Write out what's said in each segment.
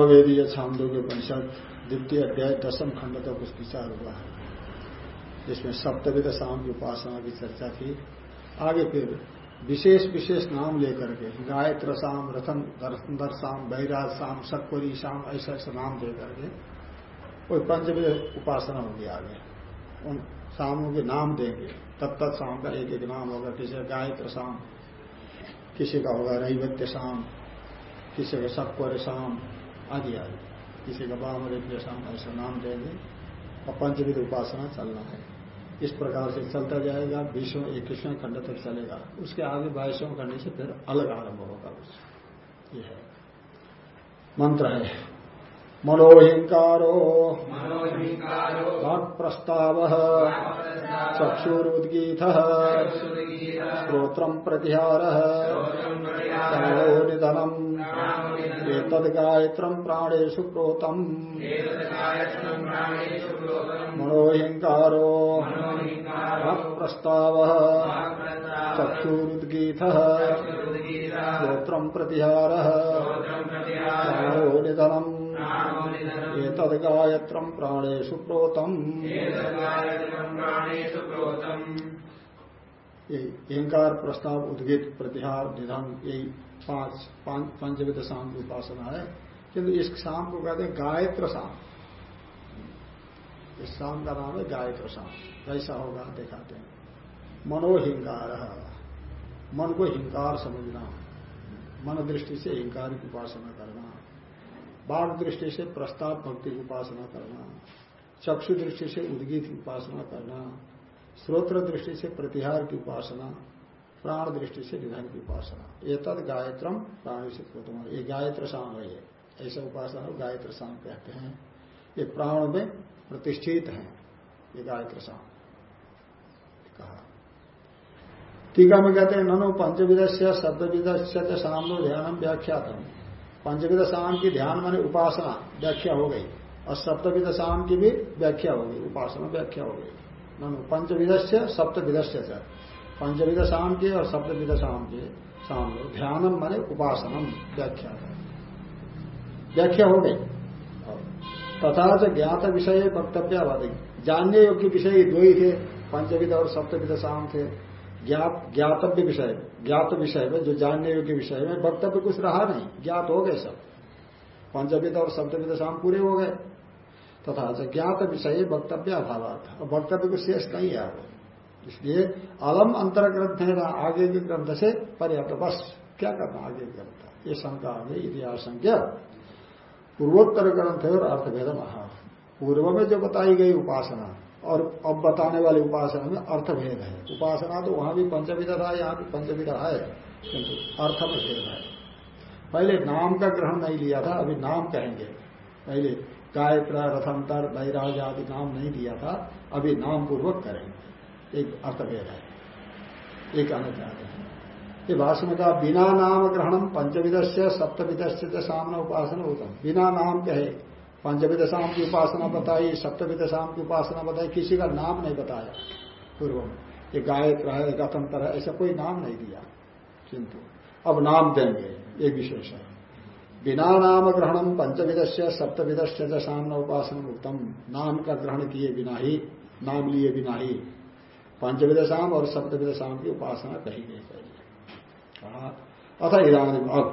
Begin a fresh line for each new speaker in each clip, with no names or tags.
सामवेदीय छांदों के परिषद द्वितीय अध्याय, दसम खंड तक कुछ विचार हुआ है। जिसमें सप्तविध शाम की उपासना की चर्चा थी आगे फिर विशेष विशेष नाम लेकर के गायत्र शाम रतन दर शाम बैराज शाम सत्वरी शाम ऐसा ऐसा नाम दे के कोई पंचविध उपासना होगी आगे। उन शामों के नाम देंगे। तब तक शाम का एक एक नाम होगा। किसी का गायत्र शाम किसी का होगा रैवत्य शाम किसी का सत्वर शाम आदि आदि किसी का वामरेभ्य शाम ऐसा नाम देंगे और पंचविध उपासना चलना है। इस प्रकार से चलता जाएगा बीसों इक्कीसवें खंड तक चलेगा। उसके आगे बाईसवें खंड से फिर अलग आरंभ होगा उस। ये है। मंत्र है। मनोहिंकारो। प्रस्ताव चक्षुरुद्गीत। श्रोत्रम प्रतिहार निधनम। एतद्गायत्रम प्राणेशु प्रोतम। मनोहिंकारो प्रस्ताव चक्षुरुद्गीत श्रोत्रम प्रतिहार। निधनम एतद्गायत्रम प्रोतम। अहंकार, प्रस्ताव, उद्गित प्रतिहार निधन, यही पाँच पंचविध शाम की उपासना है। किंतु इस शाम को कहते हैं गायत्र शाम। इस शाम का नाम है गायत्र शाम। कैसा होगा दिखाते हैं। मनोहिंकार मन को हिंकार समझना। मन दृष्टि से हिंकार की उपासना करना। बाघ दृष्टि से प्रस्ताव, भक्ति की उपासना करना। चक्षु दृष्टि से उद्गीत की उपासना करना। श्रोत्र दृष्टि से प्रतिहार की उपासना, प्राण दृष्टि से निधन की उपासना। ये तद गायत्रम प्राणी से ये गायत्र शाम है ऐसा उपासना गायत्र शाम कहते हैं। ये प्राण में प्रतिष्ठित है। ये गायत्र शाम कहा। टीका में कहते हैं, ननो पंचविद से शब्दविद से सामनो ध्यान व्याख्यात पंचविद शाम की ध्यान माने उपासना, व्याख्या हो गई। और सप्तविद शाम की भी व्याख्या हो गई, उपासना व्याख्या हो गई। ननु पंचविद से सप्तविद से पंचविद शाम के और सप्तविद शाम। के शाम ध्यानम माने उपासनम, व्याख्या। व्याख्या हो गई। तथा च ज्ञात विषय वक्तव्य जानने योग्य विषय दो ही थे, पंचविद और सप्तविद शाम थे ज्ञात, ज्ञातव्य विषय, ज्ञात विषय में, जो जानने योग्य विषय में, वक्तव्य कुछ रहा नहीं। ज्ञात हो गए सब। पंचविद और सप्तविद शाम पूरे हो गए। तथा ज्ञात विषय वक्तव्य अभाव और वक्तव्य को शेष नहीं है इसलिए अलम अंतर ग्रंथ है ना आगे के ग्रंथ से पर्याप्त बस। क्या करना आगे ग्रंथ? ये शंका आ गई इतिहास संख्या पूर्वोत्तर ग्रंथ है और अर्थभेद महा। पूर्व में जो बताई गई उपासना और अब बताने वाली उपासना में अर्थभेद है। उपासना तो वहाँ भी पंचविधा था यहाँ भी पंचविधा है। किंतु अर्थ में भेद है। पहले नाम का ग्रहण नहीं लिया था, अभी नाम कहेंगे। पहले गायत्र, रथंतर, बैराज आदि नाम नहीं दिया था। अभी नाम पूर्वक करेंगे एक अर्थभेद है। एक कहना चाहते हैं। ये भाषण में कहा बिना नाम ग्रहणम पंचविद से सप्तविद से सामना उपासना होता बिना नाम कहे। पंचविद शाम की उपासना बताई सप्तविद शाम की उपासना बताई, किसी का नाम नहीं बताया पूर्व में। ये गायत्र है गतंतर है, ऐसा कोई नाम नहीं दिया। किंतु अब नाम देंगे एक विशेष है। बिना नाम ग्रहणम पंचविद से सप्तविद से सामना उपासना उत्तम नाम का ग्रहण किए बिना ही, नाम लिए बिना ही। पंचविद शाम और सप्तविद शाम की उपासना कही गई कहा, अथा इधानी अब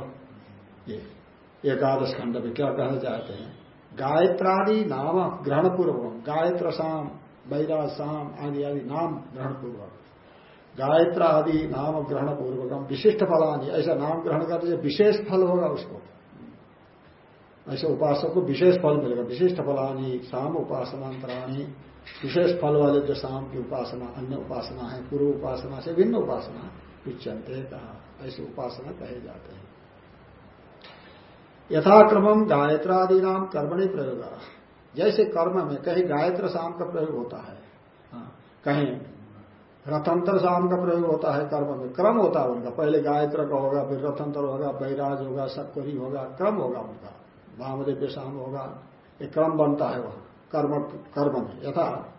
एकादश खंड में क्या कहना चाहते हैं? गायत्रादि नाम ग्रहण पूर्वक गायत्र शाम बैरा शाम आदि आदि नाम ग्रहण पूर्वक गायत्र आदि नाम ग्रहण पूर्वकम विशिष्ट फलानी, ऐसा नाम ग्रहण करते विशेष फल होगा उसको। ऐसे उपासक को विशेष फल मिलेगा। विशिष्ट फलानी शाम उपासनांतराणी विशेष फल वाले जो शाम की उपासना अन्य उपासना है पूर्व उपासना से भिन्न उपासना उच्चनते कहा। ऐसे उपासना कहे जाते हैं। यथाक्रम गायत्रादि नाम कर्मणि प्रयोग। जैसे कर्म में कहीं गायत्र शाम का प्रयोग होता है हाँ, कहीं रथंतर शाम का प्रयोग होता है कर्म में क्रम होता है उनका। पहले गायत्र का होगा फिर रथंतर होगा बैराज होगा सक्वरी होगा क्रम होगा उनका। वामदेव शाम होगा। एक क्रम बनता है वहाँ। कर्म कर्म में यथा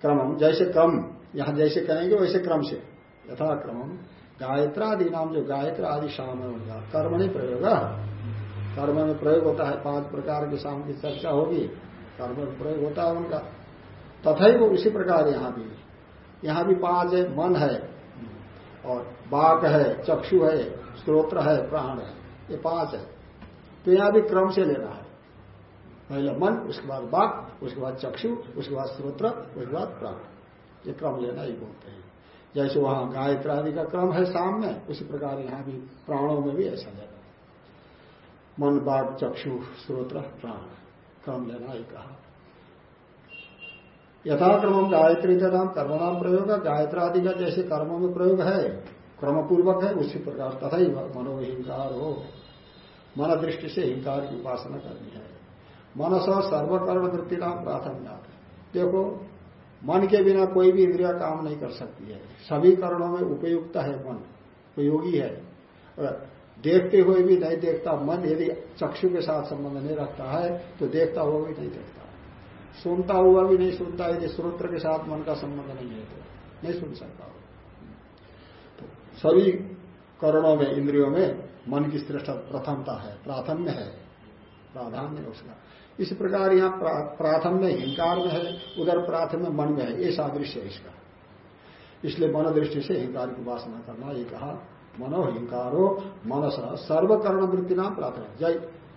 क्रम जैसे क्रम, यहाँ जैसे कहेंगे वैसे क्रम से। यथा क्रम गायत्रादि नाम जो गायत्र आदि शाम है उनका। कर्म नहीं प्रयोग। कर्म में प्रयोग होता है। पाँच प्रकार के शाम की चर्चा होगी। कर्म में प्रयोग होता है उनका। तथा वो उसी प्रकार यहाँ भी। यहाँ भी पाँच है। मन है। और बाक है। चक्षु है। स्त्रोत्र है। प्राण है। ये पाँच है। तो यहाँ भी क्रम से लेना है। पहले मन, उसके बाद बाक उसके बाद चक्षु, उसके बाद स्त्रोत्र उसके बाद प्राण। ये क्रम लेना ही बोलते हैं। जैसे वहाँ गायत्र आदि का क्रम है सामने उसी प्रकार यहाँ भी प्राणों में भी ऐसा लेना मन बाघ चक्षु, स्रोत्र, प्राण, क्रम लेना ही कहा। यथाक्रम गायत्री का नाम कर्मणाम प्रयोग है गायत्र आदि का जैसे कर्मों में प्रयोग है, क्रमपूर्वक है, उसी प्रकार तथा ही मनोहिंकार हो मन दृष्टि से हिंकार की उपासना करनी है। मनस सर्वकर्ण वृत्ति नाम प्राथमिक देखो, मन के बिना कोई भी इंद्रिया काम नहीं कर सकती है। सभी कर्णों में उपयुक्त है मन, उपयोगी है। देखते हुए भी नहीं देखता मन, यदि चक्षु के साथ संबंध नहीं रखता है तो देखता हुआ भी नहीं देखता। सुनता हुआ भी नहीं सुनता यदि श्रोत्र के साथ मन का संबंध नहीं है तो नहीं सुन सकता। तो सभी करणों में, इंद्रियों में मन की श्रेष्ठ प्रथमता है, प्राथम्य है, प्राधान्य उसका। इस प्रकार यहाँ प्राथम्य हिंकार में है, उधर प्राथम्य मन में है, ये सादृश्य है इसका। इसलिए मनोदृष्टि से हिंकार की उपासना करना, ये कहा मनो मनोहिंकारो मनस सर्वकर्ण वृत्ति नाम प्रार्थना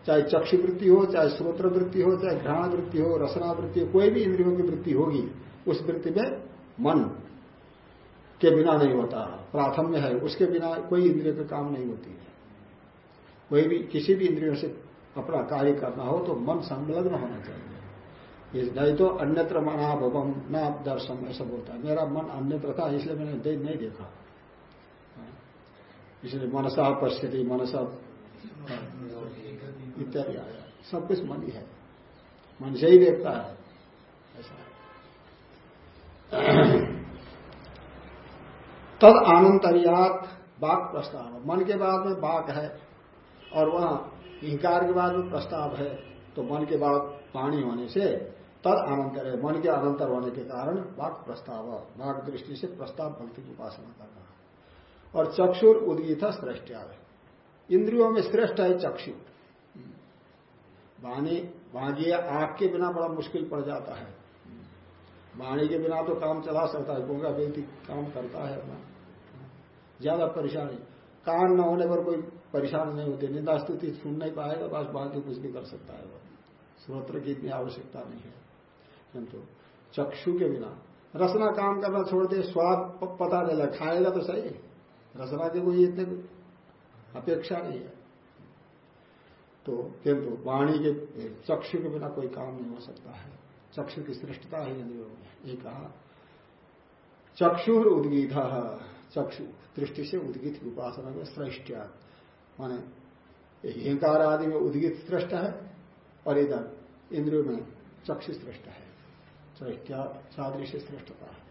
चाहे चक्षु वृत्ति हो, चाहे श्रोत्र वृत्ति हो, चाहे घ्राण वृत्ति हो रसना वृत्ति हो, कोई भी इंद्रियों की वृत्ति होगी, उस वृत्ति में मन के बिना नहीं होता, प्राथम्य है, उसके बिना कोई इंद्रिय का काम नहीं होती। है कोई भी किसी भी इंद्रियों से अपना कार्य करना हो तो मन संलग्न होना चाहिए। नहीं तो अन्यत्र मनाभवम न दर्शन ऐसा बोलता है। मेरा मन अन्यत्र था इसलिए मैंने दे, नहीं देखा। इसलिए मनसा पश्यति मनसा इत्यादि आया। सब कुछ मन ही है। मन से ही देखता है। ऐसा तद आनंतरियात बाक प्रस्ताव मन के बाद में बाक है। और वहाँ इंकार के बाद प्रस्ताव है तो मन के बाद पानी होने से तद अनंतर है। मन के अनंतर होने के कारण वाक प्रस्ताव, वाक दृष्टि से प्रस्ताव भक्ति की उपासना करना और चक्षुर उदगीत श्रेष्ठ इंद्रियों में श्रेष्ठ है चक्षु। वाणी वाणी आग के बिना बड़ा मुश्किल पड़ जाता है। वाणी के बिना तो काम चला सकता है गोगा व्यक्ति काम करता है अपना। ज़्यादा परेशानी। कान न होने पर कोई परेशान नहीं होते, निंदा स्तुति सुन नहीं पाएगा, बस बाकी कुछ भी कर सकता है वो। स्रोत्र की इतनी आवश्यकता नहीं है। किंतु चक्षु के बिना रसना काम करना छोड़ दे, स्वाद पता नहीं लगा, खाएगा तो सही। रसना की कोई इतने अपेक्षा नहीं है। तो किंतु वाणी के, चक्षु के बिना कोई काम नहीं हो सकता है। चक्षु की श्रेष्ठता है में ये कहा चक्षुर उद्गीत चक्षु, दृष्टि से उद्गित उपासना में श्रेष्ठ माने हिंकार आदि में उद्गित श्रेष्ठ है और इधर इंद्रियों में चक्षु श्रेष्ठ है। श्रेष्ठा सादृश्य श्रेष्ठता है।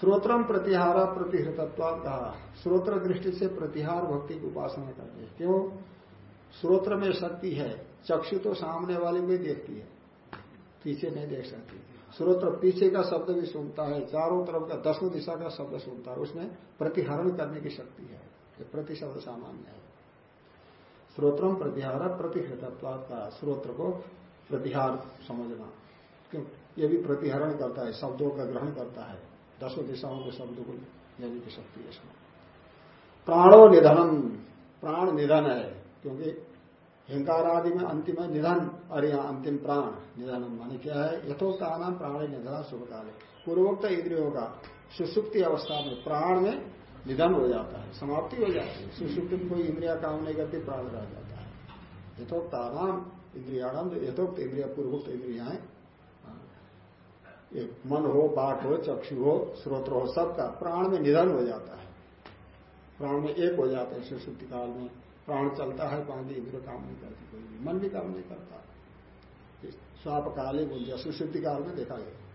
श्रोत्रम प्रतिहारा प्रतिहृतत्व कहा। श्रोत्र दृष्टि से प्रतिहार भक्ति की उपासना करते हैं। क्यों? श्रोत्र में शक्ति है, चक्षु तो सामने वाले में देखती है। पीछे नहीं देख सकती। श्रोत्र पीछे का शब्द भी सुनता है, चारों तरफ़ का दसों दिशा का शब्द सुनता है, उसमें प्रतिहरण करने की शक्ति है। प्रति शब्द सामान्य है। श्रोत्रम प्रतिहार प्रतिहृतत्व का श्रोत्र को प्रतिहार समझना। क्यों? ये भी प्रतिहरण करता है, शब्दों का ग्रहण करता है। दसों दिशाओं के शब्दों को लेने की शक्ति है इसमें। प्राणो निधनम, प्राण निधन है, क्योंकि हिंकार आदि में अंतिम है निधन, और यहाँ अंतिम प्राण निधन माने क्या है? यथोक्ता नाम प्राण निधन शुभ काल पूर्वोक्त इंद्रियों का सुसुप्ति अवस्था में प्राण में निधन हो जाता है, समाप्ति हो जाती है। सुसुप्ति में कोई इंद्रिया काम नहीं करती प्राण रह जाता है। यथोक्ता नाम इंद्रियाणाम यथोक्त इंद्रिया पूर्वोक्त इंद्रिया है मन हो बाट हो, चक्षु हो, स्रोत्र हो, सबका प्राण में निधन हो जाता है। प्राण में एक हो जाते हैं सुशुद्धि काल में। प्राण चलता है बाकी इंद्र काम नहीं करती, कोई भी मन भी काम नहीं करता। स्वाप काले बोल सुशुद्धि काल में देखा गया।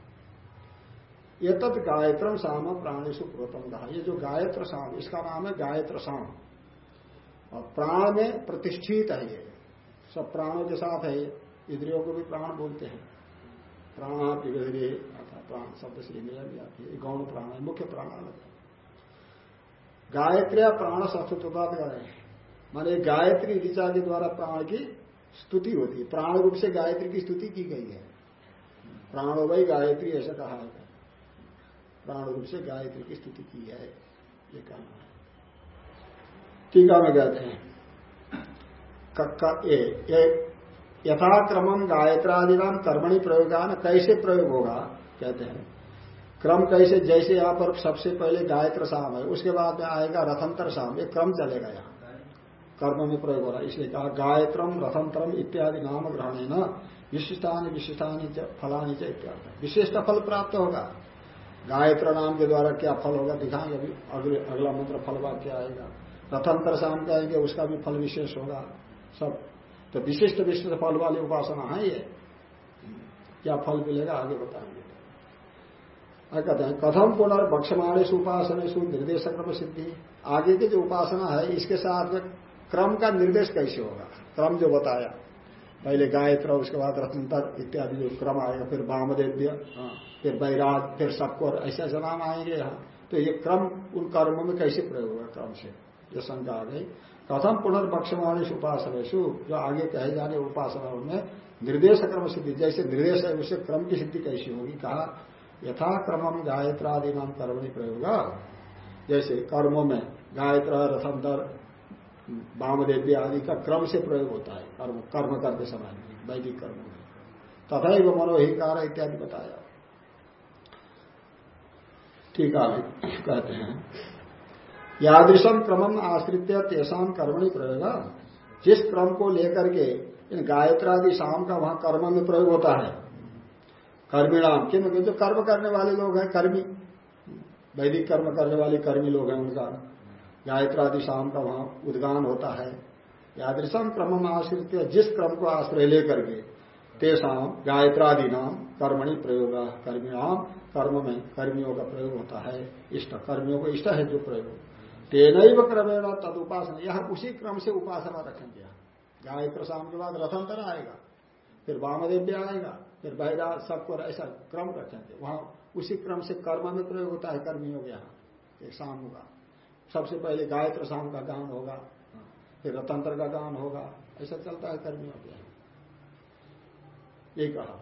ये तत् गायत्रम साम प्राणेशु प्रोतम कहा ये जो गायत्र साम, इसका नाम है गायत्र साम। और प्राण में प्रतिष्ठित है ये। सब प्राणों के साथ है इंद्रियों को भी प्राण बोलते हैं। प्राण विगहरे अर्थात प्राण शब्द से इंद्रिया भी आती है गौण प्राण है, मुख्य प्राण अलग है। गायत्री प्राण सस्तुत्वाद करें माने गायत्री ऋचा के द्वारा प्राण की स्तुति होती है। प्राण रूप से गायत्री की स्तुति की गई है। प्राणो भाई गायत्री ऐसा कहा है। प्राण रूप से गायत्री की स्तुति की है, ये कहना है। टीका में कहते हैं यथाक्रम गायत्रादि नाम कर्मणि प्रयोग न कैसे प्रयोग होगा? कहते हैं, क्रम कैसे, जैसे यहाँ पर सबसे पहले गायत्र शाम है, उसके बाद में आएगा रथंतर शाम ये क्रम चलेगा यहाँ। कर्म में प्रयोग हो रहा है, इसलिए कहा गायत्रम रथंतरम इत्यादि नाम ग्रहण न विशिष्टानी विशिष्टानी फलानी च इत्यादि। विशिष्ट फल प्राप्त होगा। गायत्र नाम के द्वारा क्या फल होगा? दिखाएँगे अभी। अगले, अगला मंत्र फल वाक्य आएगा। रथंतर शाम कहेंगे उसका भी फल विशेष होगा। सब। तो विशिष्ट विशिष्ट फल वाली उपासना है ये। क्या फल मिलेगा आगे बताएँगे। कहते हैं, कथम पुनर्भक्षमाणेश उपासनेश निर्देश क्रम सिद्धि आगे की जो उपासना है, इसके साथ में क्रम का निर्देश कैसे होगा? क्रम जो बताया। पहले गायत्र उसके बाद रत्नतर इत्यादि जो क्रम आएगा फिर वामदेव्य हाँ, फिर बैराज फिर सबकोर ऐसे ऐसे नाम आएँगे यहाँ। तो ये क्रम उन कर्मों में कैसे प्रयोग होगा क्रम से? जो शंका आ गई। कथम पुनर्भक्षमाणेश उपासनेशु जो आगे कहे जाने उपासना में निर्देश क्रम सिद्धि जैसे निर्देश है उससे क्रम की सिद्धि कैसी होगी? कहा यथा क्रम गायत्रादि नाम कर्मणि प्रयोग। जैसे कर्मों में गायत्र रथंतर वामदेव्य आदि का क्रम से प्रयोग होता है कर्म कर्म करते समय, वैदिक कर्म में। तथा ही मनोहिकार इत्यादि बताया। ठीक है, कहते हैं। यादृशम क्रमम आश्रित तेसाम कर्मणि प्रयोग। जिस क्रम को लेकर के, इन गायत्रादि शाम का वहाँ कर्म में प्रयोग होता है। कर्मिणाम क्योंकि जो कर्म करने वाले लोग हैं, कर्मी। वैदिक कर्म करने वाले कर्मी लोग हैं उनका। गायत्रादि शाम का वहाँ उद्गान होता है। यादृशम क्रम आश्रित जिस क्रम को आश्रय लेकर के तेसाम गायत्रादि नाम कर्मणि प्रयोग कर्मिणाम कर्म में कर्मियों का प्रयोग होता है। इष्ट, कर्मियों को इष्ट है जो प्रयोग। तेन क्रमेण तद उपासना, यह उसी क्रम से उपासना रखेंगे। गायत्र शाम के बाद रथंतर आएगा, फिर वामदेव्य आएगा, फिर बहरा सबको ऐसा क्रम रखेंगे। वहाँ उसी क्रम से कर्म में प्रयोग होता है कर्मियों के यहाँ एक शाम होगा। सबसे पहले गायत्र शाम का गान होगा, फिर रतंत्र का गान होगा, ऐसा चलता है कर्मियों के ये कहा।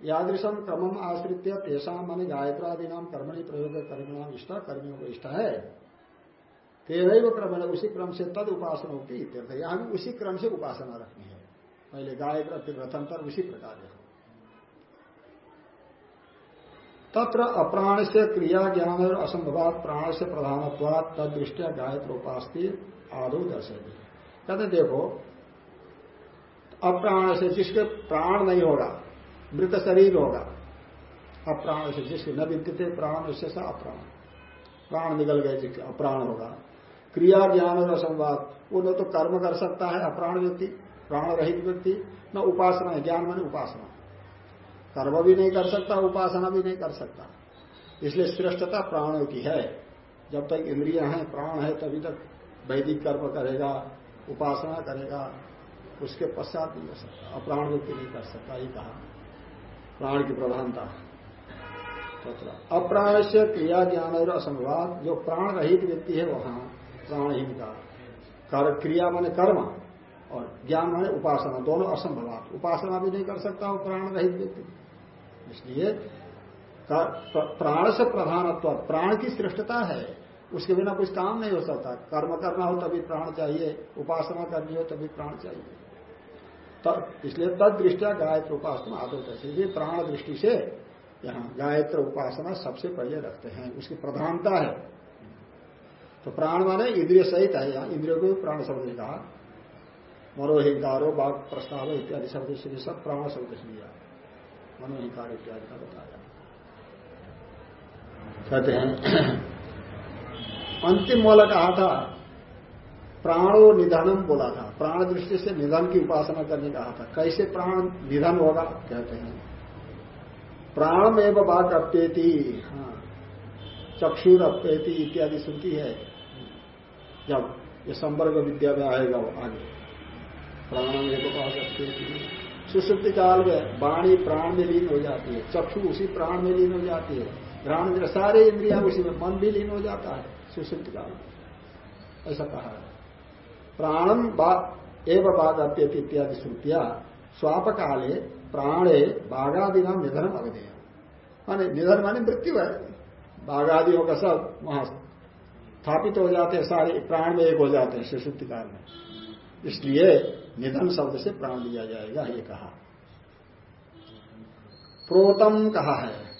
यादृशम क्रमम आश्रित तेषा मान गायत्रादि नाम कर्मणि प्रयोग कर्मिणाम इष्ट, कर्मियों को इष्ट है। तेरह क्रम है उसी क्रम से तद उपासना होती है यहाँ भी उसी क्रम से उपासना रखनी है। पहले गायत्र, फिर रथंतर उसी प्रकार है। तत्र अप्राण से क्रिया ज्ञान और असंभवात प्राण से प्रधानत्वात तद दृष्टिया गायत्र उपास्ती आदो दर्शेगी कहते देखो अप्राण से जिसके प्राण नहीं होगा, मृत शरीर होगा अप्राण से जिसके न विद्यते प्राण, उससे सा अप्राण। प्राण निकल गए जिसके अप्राण होगा। क्रिया ज्ञान और असंवाद वो न तो कर्म कर सकता है, अप्राण व्यक्ति प्राण रहित व्यक्ति, न उपासना ज्ञान मानी उपासना। कर्म भी नहीं कर सकता उपासना भी नहीं कर सकता। इसलिए श्रेष्ठता प्राणों की है। जब तक इंद्रिया हैं प्राण है तभी तक वैदिक कर्म करेगा उपासना करेगा उसके पश्चात नहीं कर सकता अप्राण व्यक्ति नहीं कर सकता ही कहा। प्राण की प्रधानता। अप्राण से क्रिया ज्ञान और असंभवाद जो प्राण रहित व्यक्ति है वहाँ प्राणहीन का। कर, क्रिया माने कर्म और ज्ञान माने उपासना दोनों असंभवात। उपासना भी नहीं कर सकता वो प्राण रहित व्यक्ति। इसलिए प्राण से प्रधानत्व, प्राण की श्रेष्ठता है। उसके बिना कुछ काम नहीं हो सकता। कर्म करना हो तभी प्राण चाहिए, उपासना करनी हो तभी प्राण चाहिए। तब इसलिए तद दृष्टिया गायत्र उपासना है इसलिए प्राण दृष्टि से यहाँ गायत्र उपासना सबसे पहले रखते हैं। उसकी प्रधानता है। तो प्राण माने इंद्रिय सहित है। यहाँ इंद्रियों को भी प्राण शब्द ने कहा। मनोहिंकारो बाघ प्रस्ताव इत्यादि शब्द से सब प्राण शब्द लिया। मनोहिंकार इत्यादि का बताया कहते हैं, अंतिम वाला कहा था, प्राणो निधनम बोला था। प्राण दृष्टि से निधन की उपासना करने कहा था। कैसे प्राण निधन होगा? कहते हैं प्राणम एवं बाघ अप्येति हाँ चक्षुर अप्येति इत्यादि सुनती है। जब ये संवर्ग विद्या में आएगा वो आगे। प्राणम एवं बाघ अप्येति। सुसुप्ति काल में वाणी प्राण में लीन हो जाती है। चक्षु उसी प्राण में लीन हो जाती है। प्राण सारे इंद्रिया उसी में मन भी लीन हो जाता है सुसुप्ति काल में। ऐसा कहा है। प्राणम एवं बाघ अप्यति इत्यादि श्रुतिया स्वाप काले प्राणे बाघादि नाम निधन अवधेय माने निधन माने मृत्यु है। बाघादियों का सब वहाँ स्थापित हो जाते हैं, सारे प्राण में एक हो जाते हैं सुसुप्ति काल में। इसलिए निधन शब्द से प्राण लिया जाएगा, ये कहा। प्रोतम कहा है।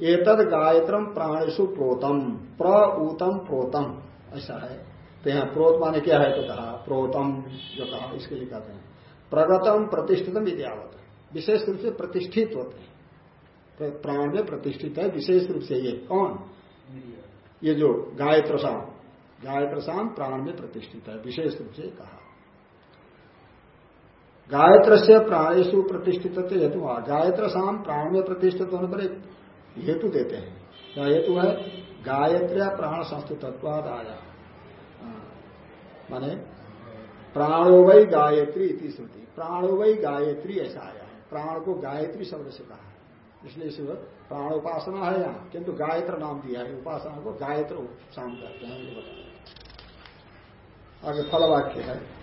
एतद गायत्रम प्राणेशु प्रोतम प्रऊतम प्रोतम, ऐसा है। तो यहाँ प्रोत माने क्या है? तो कहा, प्रोतम, जो कहा, इसके लिए कहते हैं। प्रगतम, प्रतिष्ठितम विद्यावत विशेष रूप से प्रतिष्ठित होते हैं। प्राण में प्रतिष्ठित है, विशेष रूप से ये कौन? ये जो गायत्र शाम गायत्र शाम प्राण में प्रतिष्ठित है, विशेष रूप से कहा। गायत्र से प्राणेशु प्रतिष्ठित हेतु गायत्र शाम प्राण में प्रतिष्ठित होने पर एक हेतु देते हैं। क्या हेतु है? गायत्र्या प्राण संस्कृतत्वाद आया माने प्राणो वही गायत्री इति श्रुति। प्राणो वही गायत्री ऐसा आया है। प्राण को गायत्री शब्द से कहा है। इसलिए शिव प्राण उपासना है यहाँ। किंतु गायत्र नाम दिया है। उपासना को गायत्र शाम करते हैं। आगे फल वाक्य है।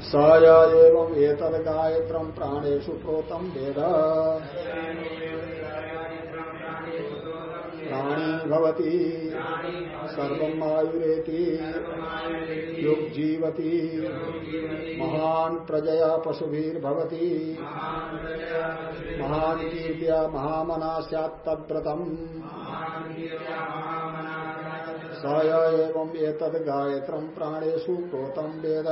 स एवं एतद गायत्रम प्राणेशु प्रोतम वेद। प्राणी भवती सर्वम आयुरेति युग प्रजया पशुभिर्भवती। महान कीर्त्या महामना सत्तव्रतम स एवं एतद् गायत्रम वेद।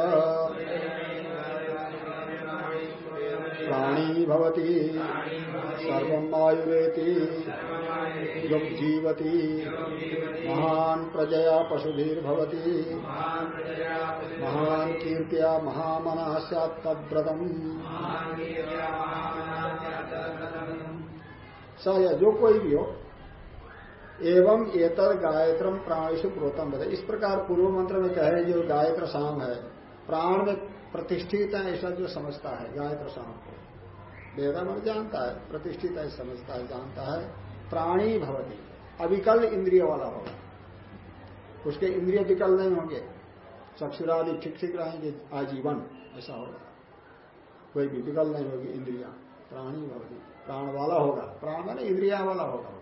प्राणी भवती सर्वम आयुरेति युग जीवती। महान प्रजया पशुभिर्भवती। महान कीर्तिया महामना सत्तव्रतम स जो कोई भी हो एवं एतर गायत्रम प्राणेशु प्रोतम बता इस प्रकार पूर्व मंत्र में कहे, जो गायत्र शाम है, प्राण में प्रतिष्ठित है, ऐसा जो समझता है, गायत्र शाम को। वेदा मन जानता है, प्रतिष्ठित है, समझता है, जानता है, प्राणी भवती। अविकल इंद्रिय वाला होगा। उसके इंद्रिय विकल नहीं होंगे। चक्षुरादि ठीक ठीक रहेंगे आजीवन, ऐसा होगा। कोई भी विकल नहीं होगी, इंद्रिया, प्राणी भवती। प्राण वाला होगा। प्राण माने इंद्रिया वाला होगा।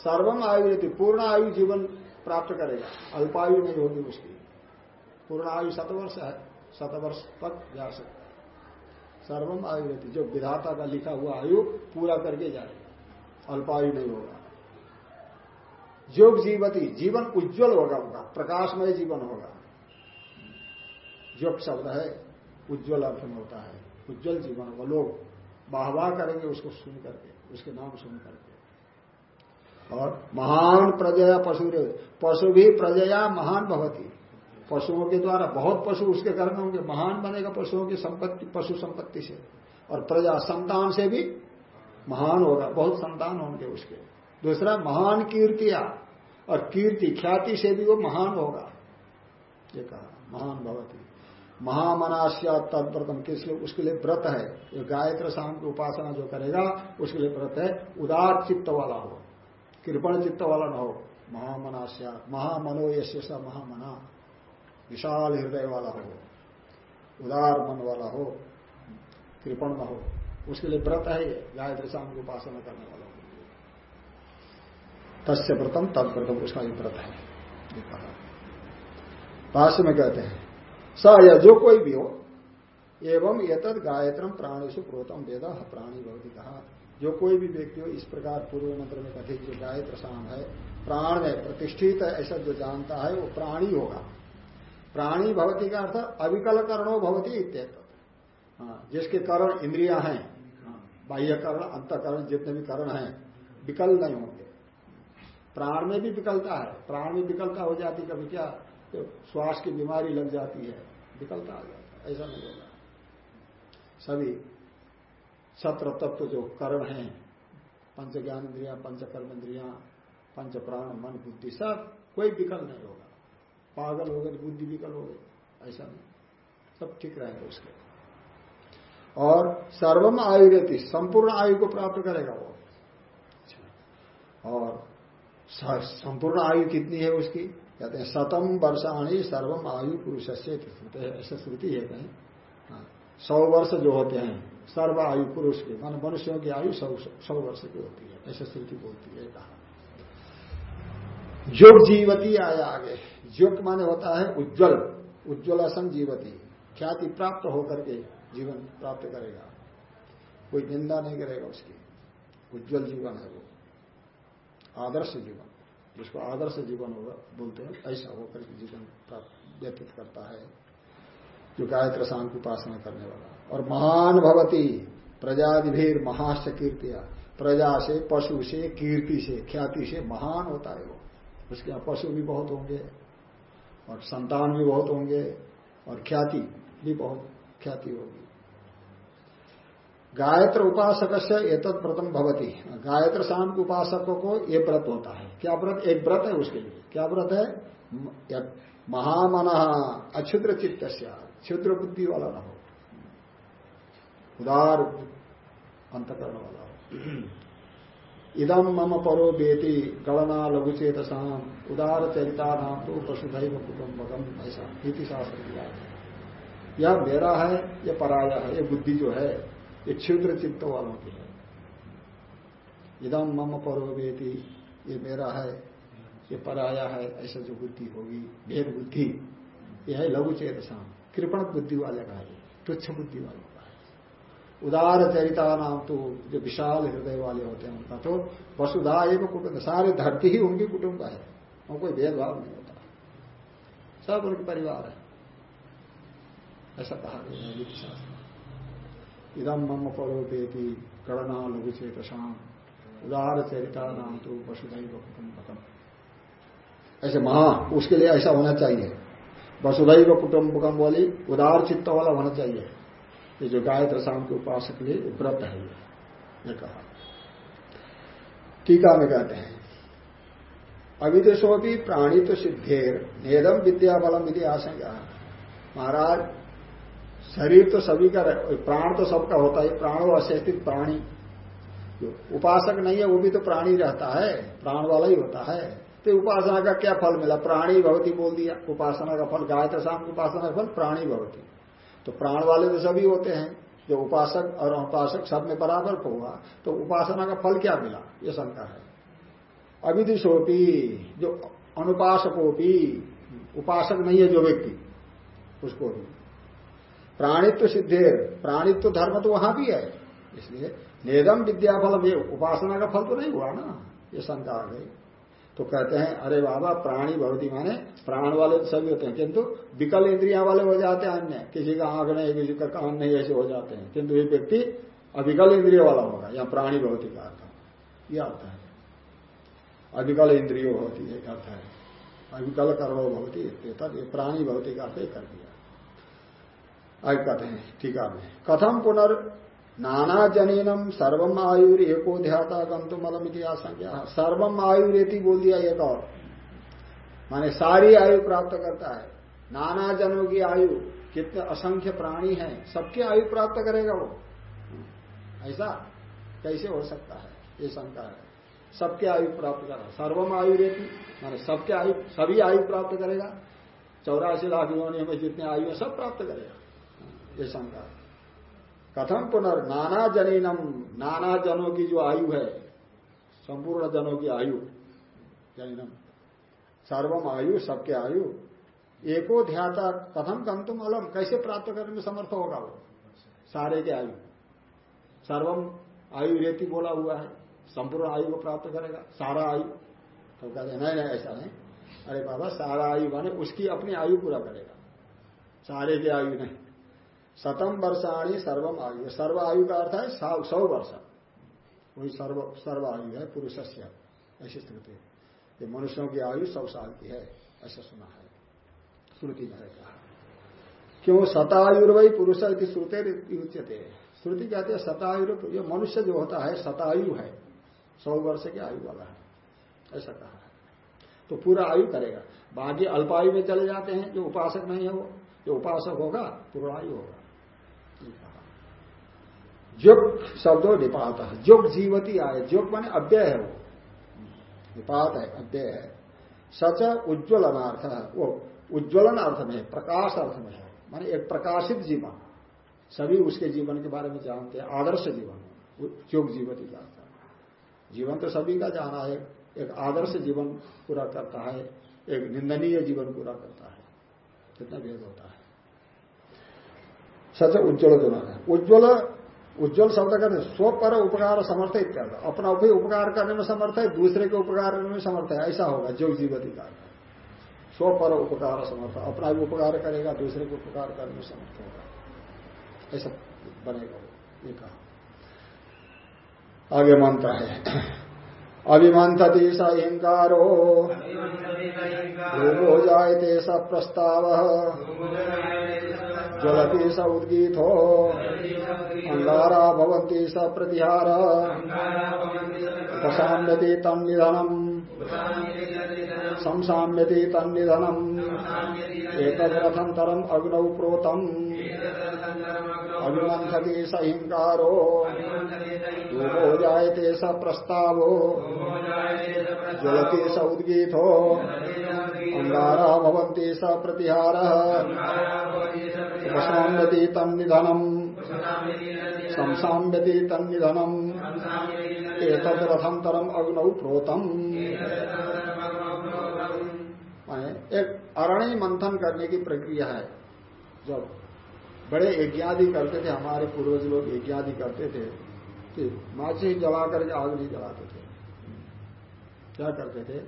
सर्वम आयु यदि पूर्ण आयु जीवन प्राप्त करेगा। अल्पायु नहीं होगी उसकी पूर्ण आयु शतवर्ष है शतवर्ष तक जा सकता है। सर्वम आयु रहती जो विधाता का लिखा हुआ आयु पूरा करके जाएगा अल्पायु नहीं होगा। योग जीवती, जीवन उज्जवल होगा उनका, प्रकाशमय जीवन होगा। योग शब्द है, उज्जवल अर्थ में होता है। उज्जवल जीवन होगा। लोग वाहवाह करेंगे उसको सुन करके, उसके नाम सुन करके। और महान प्रजया पशु पशु भी प्रजया महान भवती। पशुओं के द्वारा बहुत पशु उसके घर में होंगे, महान बनेगा पशुओं की संपत्ति, पशु संपत्ति से। और प्रजा संतान से भी महान होगा, बहुत संतान होंगे उसके। दूसरा, महान कीर्तिया और कीर्ति ख्याति से भी वो महान होगा। ये कहा, महान भवती। महामनाश्या तत्व्रतम, किस लिए? उसके लिए व्रत है। गायत्र शाम की उपासना जो करेगा, उसके लिए व्रत है। उदार चित्त वाला हो कृपण चित्त वाला न हो महामनाश्या महामनो। यश महामना विशाल हृदय वाला हो उदार मन वाला हो कृपण न हो उसके लिए व्रत है ये गायत्री शाम की उपासना करने वाला तस्य व्रतम, तत्व्रतम, उसका भी व्रत है। भाष्य में कहते हैं, स या, जो कोई भी हो, एवं एतद गायत्रम प्राणेशु प्रोतम वेद प्राणी भवती कहा जो कोई भी व्यक्ति हो, इस प्रकार पूर्व मंत्र में कथित जो गायत्र शाम है, प्राण में प्रतिष्ठित है, ऐसा जो जानता है, वो प्राणी होगा। प्राणी भवती का अर्थ अविकल करणो भवती इत्येत हाँ जिसके करण इंद्रिया हैं, बाह्य करण, अंतकरण, जितने भी करण हैं, विकल नहीं होंगे। प्राण में भी विकलता है, प्राण में विकलता हो जाती कभी क्या? तो श्वास की बीमारी लग जाती है, विकलता आ जाता है, ऐसा नहीं होगा। सभी सत्र तत्व जो कर्म है पंच ज्ञान इंद्रिया पंच कर्म इंद्रिया पंच प्राण मन बुद्धि सब कोई विकल नहीं होगा। पागल हो गए तो बुद्धि विकल हो गई ऐसा नहीं। सब ठीक रहेगा उसके। और सर्वम आयु रहती संपूर्ण आयु को प्राप्त करेगा वो। और संपूर्ण आयु कितनी है उसकी? कहते हैं शतम वर्षाणी सर्वम आयु पुरुष से ऐसा श्रुति है कहीं। हाँ, सौ वर्ष जो होते हैं सर्व आयु पुरुष के, मान मनुष्यों की आयु सौ सौ वर्ष की होती है, ऐसे श्रुति बोलती है कहा। योग जीवती आया आगे। योग माने होता है उज्जवल उज्ज्वल असम जीवती। ख्याति प्राप्त होकर के जीवन प्राप्त करेगा। कोई निंदा नहीं करेगा उसकी। उज्जवल जीवन है वो। आदर्श जीवन। जिसको आदर्श जीवन होगा बोलते हैं, ऐसा होकर के जीवन व्यतीत करता है। जो गायत्र शाम की उपासना करने वाला और महान भवती प्रजादिभीर महाश्च कीर्तिया प्रजा से, पशु से, कीर्ति से, ख्याति से महान होता है वो। उसके यहाँ पशु भी बहुत होंगे, और संतान भी बहुत होंगे, और ख्याति भी बहुत, ख्याति होगी। गायत्र उपासक से एतत् व्रतम भवती। गायत्र शाम के उपासकों को ये व्रत होता है। क्या व्रत? एक व्रत है उसके लिए। क्या व्रत है? महामन अक्षुद्र चित्त क्षुद्र बुद्धि वाला ना हो। उदार अंतकरण वाला हो। इदम मम परो बेटी गणना लघु शाम उदार चरिता नाम तो पशुधैव कुटुम्बकम ऐसा नीति शास्त्र किया यह मेरा है, यह पराया है, यह बुद्धि जो है ये क्षुद्र चित्त वालों की है। इदम मम पर्वेती ये मेरा है ये पराया है, ऐसा जो बुद्धि होगी, भेद बुद्धि ये है लघु चेत शाम कृपण बुद्धि वाले का है, तुच्छ बुद्धि वालों का है। उदार चरिता नाम तो जो विशाल हृदय वाले होते हैं उनका तो वसुधा एक कुटुंब, सारे धरती ही उनकी कुटुंब है। और कोई भेदभाव नहीं होता। सब उनके परिवार है। ऐसा कहा गया है शास्त्र इदम मम परोपेति गणना लघु चेतशाम उदार चरिता नाम तो वसुधैव कुटुम्बकम। ऐसे महा, उसके लिए ऐसा होना चाहिए। वसुधैव कुटुम्बकम वाली उदार चित्त वाला होना चाहिए। ये जो गायत्र शाम के उपासक लिए व्रत है ये। कहा। टीका में कहते हैं अविदेशो भी प्राणी तो सिद्धेर नेदम विद्या बलम विधि आशंका। महाराज, शरीर तो सभी का प्राण तो सबका होता है, प्राणो अशेषित प्राणी। उपासक नहीं है, वो भी तो प्राणी रहता है, प्राण वाला ही होता है। तो उपासना का क्या फल मिला? प्राणी भवती बोल दिया। उपासना का फल, गाय शाम उपासना का फल, प्राणी भवती। तो प्राण वाले तो सभी होते हैं। जो उपासक और उपासक सब में बराबर हुआ। तो उपासना का फल क्या मिला? ये शंका है। अविदिशोपी, जो अनुपासकोपी, उपासक नहीं है जो व्यक्ति, उसको भी। प्राणित्व सिद्धेर, प्राणित्व धर्म तो वहाँ भी है। इसलिए नेदम विद्याफल ये उपासना का फल तो नहीं हुआ ना। ये शंका आ गई। तो कहते हैं, अरे बाबा, प्राणी भवती, माने प्राण वाले तो सभी होते हैं, किंतु विकल इंद्रिया वाले हो जाते हैं अन्य, किसी का आँख नहीं, किसी का कान नहीं, ऐसे हो जाते हैं। किंतु ये व्यक्ति अविकल इंद्रिय वाला होगा, या प्राणी भवती का अर्थ यह अर्थ है। अविकल इंद्रियो होती है अर्थ है। अविकल करणो भवती प्राणी भवती का अर्थ कर दिया। आगे कहते हैं टीका में कथम पुनर् नाना जनीनम सर्वम आयुर एको ध्याता गंतु मलम की आशंका। सर्वम आयुरेति बोल दिया एक और माने सारी आयु प्राप्त करता है। नाना जनों की आयु, कितने असंख्य प्राणी हैं, सबकी आयु प्राप्त करेगा वो। ऐसा कैसे हो सकता है? ये शंका है। सबके आयु प्राप्त कर। सर्वम आयु रेती माने सबके आयु, सभी आयु प्राप्त करेगा। चौरासी लाख योनि में जितने आयु है, सब प्राप्त करेगा। ये शंका कथम पुनर् नाना जनीनम नाना जनों की जो आयु है संपूर्ण जनों की आयु जनीनम सर्वम आयु, सबके आयु, एको ध्याता कथम कम तुम अलम, कैसे प्राप्त करने में समर्थ होगा वो? सारे के आयु। सर्वम आयु रेती बोला हुआ है, संपूर्ण आयु को प्राप्त करेगा, सारा आयु। तो कहते नहीं नहीं, ऐसा नहीं। अरे बाबा, सारा आयु माने उसकी अपनी आयु पूरा करेगा। सारे की आयु नहीं। शतम वर्षाणी सर्वम आयु। सर्व आयु का अर्थ है सौ वर्ष। वही सर्व सर्व आयु है पुरुष से ऐसी स्थिति ये मनुष्यों की आयु सौ साल की है, ऐसा सुना है। श्रुति में कहा। क्यों शतायुर्वई पुरुष की श्रुति युच्यते श्रुति कहते हैं शतायु ये मनुष्य जो होता है शतायु है। सौ वर्ष की आयु वाला है। ऐसा कहा है। तो पूरा आयु करेगा। बाकी अल्पायु में चले जाते हैं, जो उपासक नहीं है वो। जो उपासक होगा पूरा आयु होगा। जुग शब्दों निपात है। जुग जीवती आय, जुग माने अव्यय है वो। निपात है, अव्यय है। सच उज्ज्वल अनार्थ है। वो उज्ज्वलन अर्थ में प्रकाश अर्थ में है। माने एक प्रकाशित जीवन। सभी उसके जीवन के बारे में जानते हैं, आदर्श जीवन। योग जीवती का जीवन तो सभी का जाना है। एक आदर्श जीवन पूरा करता है। एक निंदनीय जीवन पूरा करता है। कितना भेद होता है। सच उज्ज्वल दोनों है उज्ज्वल उज्ज्वल शब्द करने स्व पर उपकार समर्थ है इत्यादि। अपना भी उपकार करने में समर्थ है, दूसरे के उपकार करने में समर्थ है। ऐसा होगा जो जीव अधिकार स्व पर उपकार समर्थ, अपना भी उपकार करेगा, दूसरे को उपकार करने में समर्थ होगा। ऐसा बनेगा, ये कहा। आगे मानता है। अभिमंथति स अहंकारो। रूपो जायते स प्रस्ताव। ज्वलती स उद्गीतो। अंगारा भवंती स प्रतिहार। उपसाम्यति तन्निधनम संसाम्यति तन्निधनम एक रथंतरम अग्नौ प्रोतम। अभिमंथति स हिंकारो रूपो जायते स प्रस्तावो। ज्वलती स उद्गीतो। अंगारा भवंती स प्रतिहार। उपसाम्यति तन्निधनम। संसाम्यति तन्निधनम। एक रथंतरम अग्नौ प्रोतम। एक अरणी मंथन करने की प्रक्रिया है। जब बड़े यज्ञादि करते थे, हमारे पूर्वज लोग यज्ञादि करते थे, कि माची जला करके आग नहीं जलाते थे। क्या करते थे?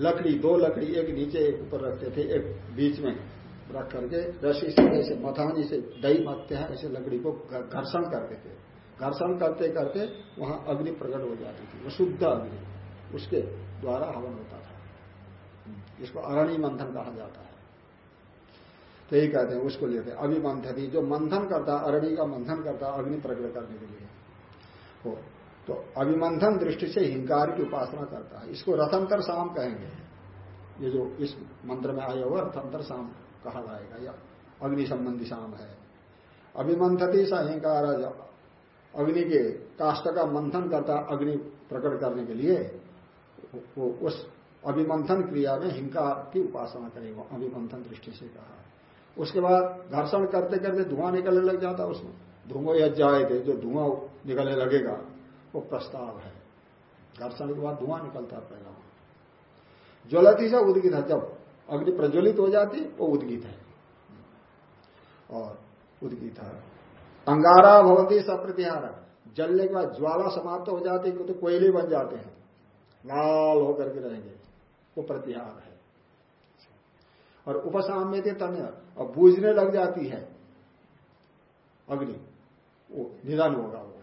लकड़ी, दो लकड़ी एक नीचे एक ऊपर रखते थे, एक बीच में रख करके रसी से ऐसे मथानी से दही मथते हैं, ऐसे लकड़ी को घर्षण करते थे। घर्षण करते करते वहाँ अग्नि प्रकट हो जाती थी, वो शुद्ध अग्नि, उसके द्वारा हवन होता था। इसको अरणी मंथन कहा जाता है। तो यही कहते हैं, उसको लेते अभिमंथती, जो मंथन करता है, अरणी का मंथन करता है, अग्नि प्रकट करने के लिए। हो तो अभिमंथन दृष्टि से हिंकार की उपासना करता है। इसको रथंतर शाम कहेंगे। ये जो इस मंत्र में आया हुआ रथंतर शाम कहा जाएगा, या अग्नि संबंधी शाम है। अभिमंथती सा हिंकार अग्नि के काष्ट का मंथन करता अग्नि प्रकट करने के लिए। वो उस अभिमंथन क्रिया में हिंकार की उपासना करेगा अभिमंथन दृष्टि से कहा। उसके बाद घर्षण करते करते धुआँ निकलने लग जाता है उसमें। धुआँ या जाए थे जो धुआँ निकलने लगेगा, वो प्रस्ताव है। घर्षण के बाद धुआँ निकलता पहला ज्वलती से उदगित है। जब अग्नि प्रज्वलित हो जाती, वो उद्गित है। और उद्गित है। अंगारा भवती सप्रतिहार। जलने के बाद ज्वाला समाप्त हो जाती है तो कोयले बन जाते हैं। लाल होकर के रहेंगे। वो प्रतिहार है। और उपसाम्य थे तन्य, और बूझने लग जाती है अग्नि। वो निधन होगा वो।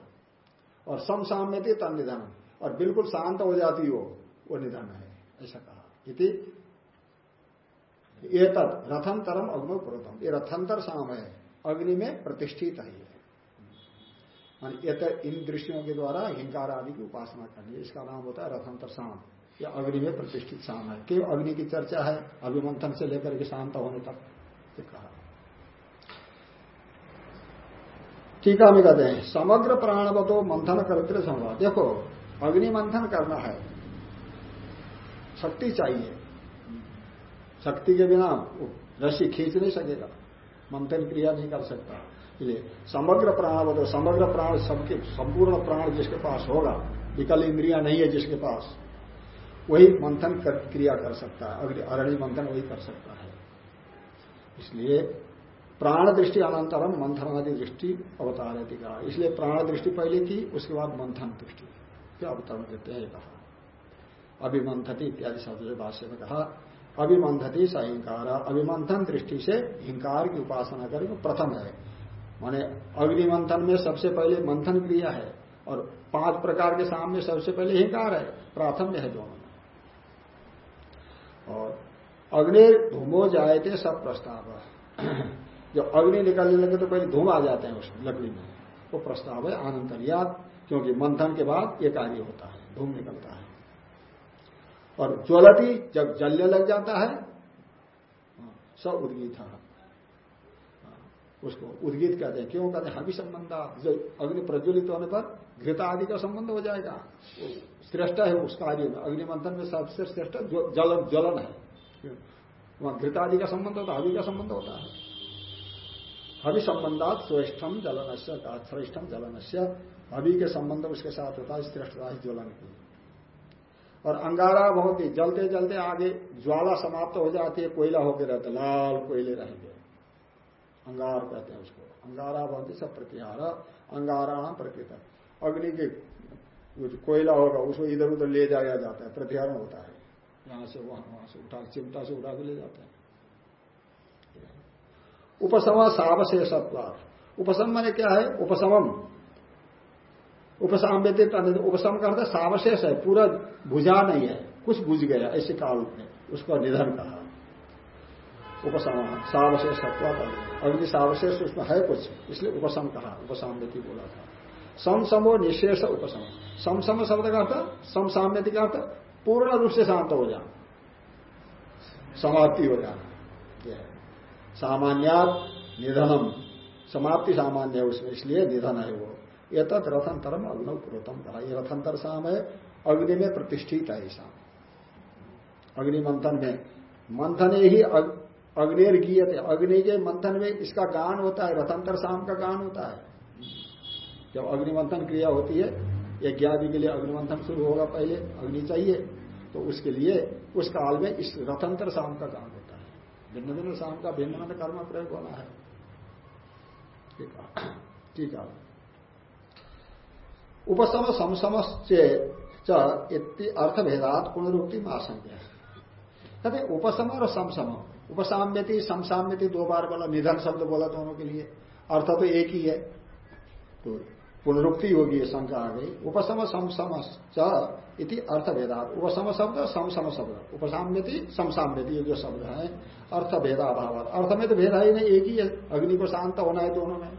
और समसाम्य थे तन निधन, और बिल्कुल शांत हो जाती हो वो निधन है, ऐसा कहा। इति ये तत् रथंतरम अग्नो पुरोतम ये रथंतर शाम है, अग्नि में प्रतिष्ठित है इन दृष्टियों के द्वारा हिंकार आदि की उपासना करनी इसका नाम होता है रथंतर शाम। या अग्नि में प्रतिष्ठित शाम है। क्यों अग्नि की चर्चा है? अभिमंथन से लेकर के शांत होने तक कहा। टीका में कहते हैं, समग्र प्राणवतो मंथन करते संभव देखो, अग्नि मंथन करना है। शक्ति चाहिए। शक्ति के बिना रस्सी खींच नहीं सकेगा। मंथन क्रिया नहीं कर सकता। इसलिए समग्र प्राणवतो, समग्र प्राण सबके, संपूर्ण प्राण जिसके पास होगा, विकल इंद्रिया नहीं है जिसके पास। वही मंथन कर, क्रिया कर सकता है। अग्नि अरण्य मंथन वही कर सकता है। इसलिए प्राण दृष्टि अनंतरम मंथन आदि दृष्टि अवतार कहा। इसलिए प्राण दृष्टि पहले की उसके बाद मंथन दृष्टि। क्या अवतरण देते हैं कहा अभिमंथति इत्यादि शब्द भाष्य में कहा अभिमंथती स हिंकार। अभिमंथन दृष्टि से हिंकार की उपासना करें प्रथम है। माने अग्निमंथन में सबसे पहले मंथन क्रिया है और पाँच प्रकार के सामने सबसे पहले हिंकार है। प्राथम्य है दोनों। और अग्नि धूमो जाए थे, सब प्रस्ताव जब अग्नि निकलने लगे तो पहले धूम आ जाते हैं उसमें लकड़ी में। वो प्रस्ताव है, आनंद याद, क्योंकि मंथन के बाद ये कार्य होता है, धूम निकलता है। और ज्वलती जब जलने लग जाता है सब उदगी है। उसको उद्गीत कहते हैं। क्यों? कहते हैं, हवि संबंध। अग्नि प्रज्वलित होने पर घृता आदि का संबंध हो जाएगा। श्रेष्ठ है उस कार्य में। अग्निमंथन में सबसे श्रेष्ठ जलन ज्वलन है। वहाँ घृत आदि का संबंध होता है, हवि का संबंध होता है। हवि संबंधात श्रेष्ठम जलनस्य श्रेष्ठम जलनस्य। हवि के संबंध उसके साथ होता है, श्रेष्ठता ज्वलन की। और अंगारा बहुत ही जलते जलते आगे ज्वाला समाप्त हो जाती है, कोयला होकर रहता लाल कोयले रहेंगे। अंगार कहते हैं उसको। अंगारा बहुत सब प्रतिहार अंगारा प्रकृत। अग्नि के कोयला होगा, उसको इधर उधर ले जाया जाता है प्रतिहार होता है। यहाँ से वहाँ वहाँ से उठा, चिमटा से उठा के ले जाते हैं। उपसम सावशेषत्वार उपसम मैंने क्या है? उपसमम। उपसाम व्यतीत उपसम का अर्थ सावशेष है, पूरा बुझा नहीं है, कुछ बुझ गया, ऐसे काल में, उसका निधन कहा। उपसम, सावशेष अग्नि सावशेष उसमें है कुछ, इसलिए उपसम कहा उपसाम बोला था। सम समो निशेष उपसम। सम सम शब्द का अर्थ सम का अर्थ, पूर्ण रूप से शांत हो जा समाप्ति हो जाना। सामान्यात निधनम। समाप्ति सामान्य है उसमें, इसलिए निधन है वो। ये तत् रथंतरम अग्नौ पुरोतम कहा। ये रथंतर शाम है, अग्नि में प्रतिष्ठित है शाम अग्नि मंथन में। मंथने ही अग्निर गीयत अग्नि के मंथन में इसका गान होता है, रथंतर शाम का गान होता है। जब अग्निमंथन क्रिया होती है, यज्ञादि के लिए अग्निमंथन शुरू होगा पहले, अग्नि चाहिए तो उसके लिए उस काल में इस रथंतर शाम का गान होता है। भिन्न भिन्न शाम का भिन्न भिन्न कर्म प्रयोग होना है। ठीक है। उपसम समसम अर्थभेदात पुनरुक्ति में आशंका कहते उपसम और समसम। उपसाम्यति, समसाम्यति, दो बार बोला, निधन शब्द बोला दोनों के लिए। अर्थ तो एक ही है। तो पुनरुक्ति होगी शंका आ गई। उपसम, समसम इति अर्थभेदात। उपसम शब्द, समसम शब्द। उपसाम्यति, समसाम्यति ये जो शब्द है अर्थ भेदाभाव अर्थ में तो भेदा ही नहीं, एक ही है। अग्नि को शांत होना है दोनों में।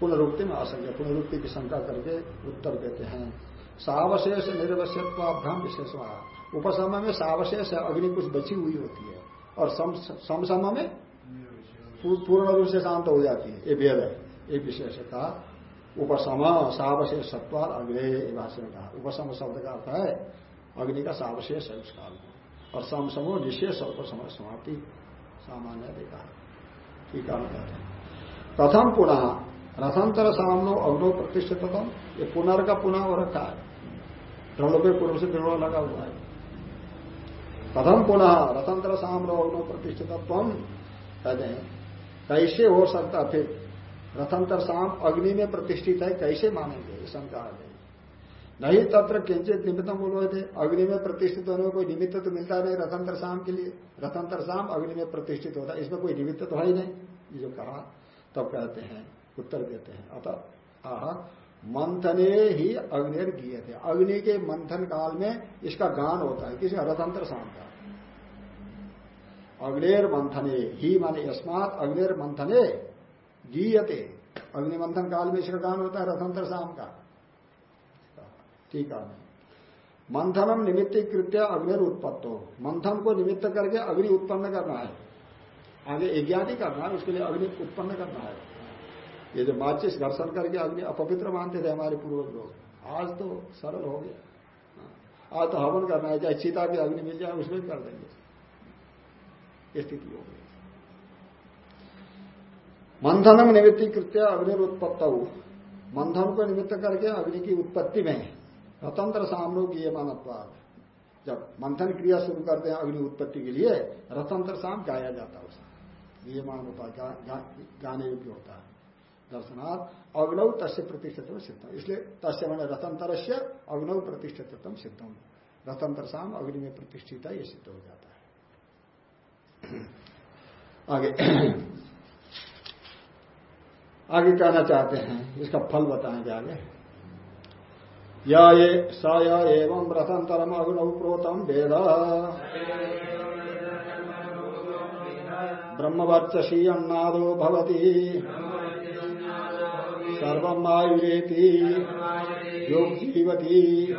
पुनरुक्ति में आशंका पुनरुक्ति की शंका करके उत्तर देते हैं। सावशेष निर्वश्यत्वाभ्राम विशेष उपसम में सावशेष अग्नि कुछ बची हुई होती है। और समसम में पूर्ण रूप से शांत हो जाती है। ये भेद है। ये विशेष कहा उपसम, सावशेष सत्वाद अग्नि भाषा में कहा। उपसम शब्द का अर्थ है, अग्नि का सावशेष है उस काल में और समसमो निशेष उपसम समाप्ति, सामान्य देखा। ठीक है प्रथम पुनः, रथांतर सामनो अग्नो प्रतिष्ठित पुनर् का पुनः हो रखा है। ढोलों पे पूर्व से दृढ़ लगा हुआ है। प्रथम पुनः रथांतर सामनो अग्नो प्रतिष्ठित कहते हैं, कैसे हो सकता फिर रथांतर साम अग्नि में प्रतिष्ठित है, कैसे मानेंगे? शंका है। नहीं, तत्र किंचित निमित्तम बोलो थे, अग्नि में प्रतिष्ठित होने में कोई निमित्त तो मिलता नहीं रथंतर शाम के लिए। रथंतर शाम अग्नि में प्रतिष्ठित होता है, इसमें कोई निमित्त तो है ही नहीं। ये जो कहा, तब कहते हैं, उत्तर देते हैं। अतः, आह, मंथने ही अग्निर गीय थे अग्नि के मंथन काल में इसका गान होता है किसी रथंत्र शाम का। अग्निर मंथने ही माने यस्मात अग्निर मंथने गीयते अग्नि मंथन काल में इसका गान होता है, रथंत्र शाम का। ठीक है। मंथनम निमित्त कृत्य अग्निर उत्पत्तो मंथन को निमित्त करके अग्नि उत्पन्न करना है। आगे यज्ञादि करना है, उसके लिए अग्नि उत्पन्न करना है। ये जो माचिस घर्षण करके अग्नि अपवित्र मानते थे हमारे पूर्वज लोग, आज तो सरल हो गया। हाँ। आज तो हवन करना है, चाहे चीता की अग्नि मिल जाए, उसमें भी कर देंगे। स्थिति हो गई। मंथनम निमित्ती कृत्य उत्पत्त मंथन को निमित्त करके अग्नि की उत्पत्ति में स्वतंत्र सामनो की ये मानववाद जब मंथन क्रिया शुरू करते हैं अग्नि उत्पत्ति के लिए रतंत्र साम गाया जाता है उसका ये मान होता है गाने योग्य होता है। दर्शनाथ अग्नौ तस्य प्रतिष्ठित सिद्धम। इसलिए तस्य मैंने रतंतर से अग्नौ प्रतिष्ठित सिद्धम। रतंत्र शाम अग्नि में प्रतिष्ठित है, ये सिद्ध हो जाता है। आगे। आगे कहना चाहते हैं, इसका फल बताएँगे आगे। या ये स एवं रथंतरम अग्नौ प्रोतम वेद। ब्रह्मवर्चसी अन्नादो भवती। सर्वमायुरेति योग जीवती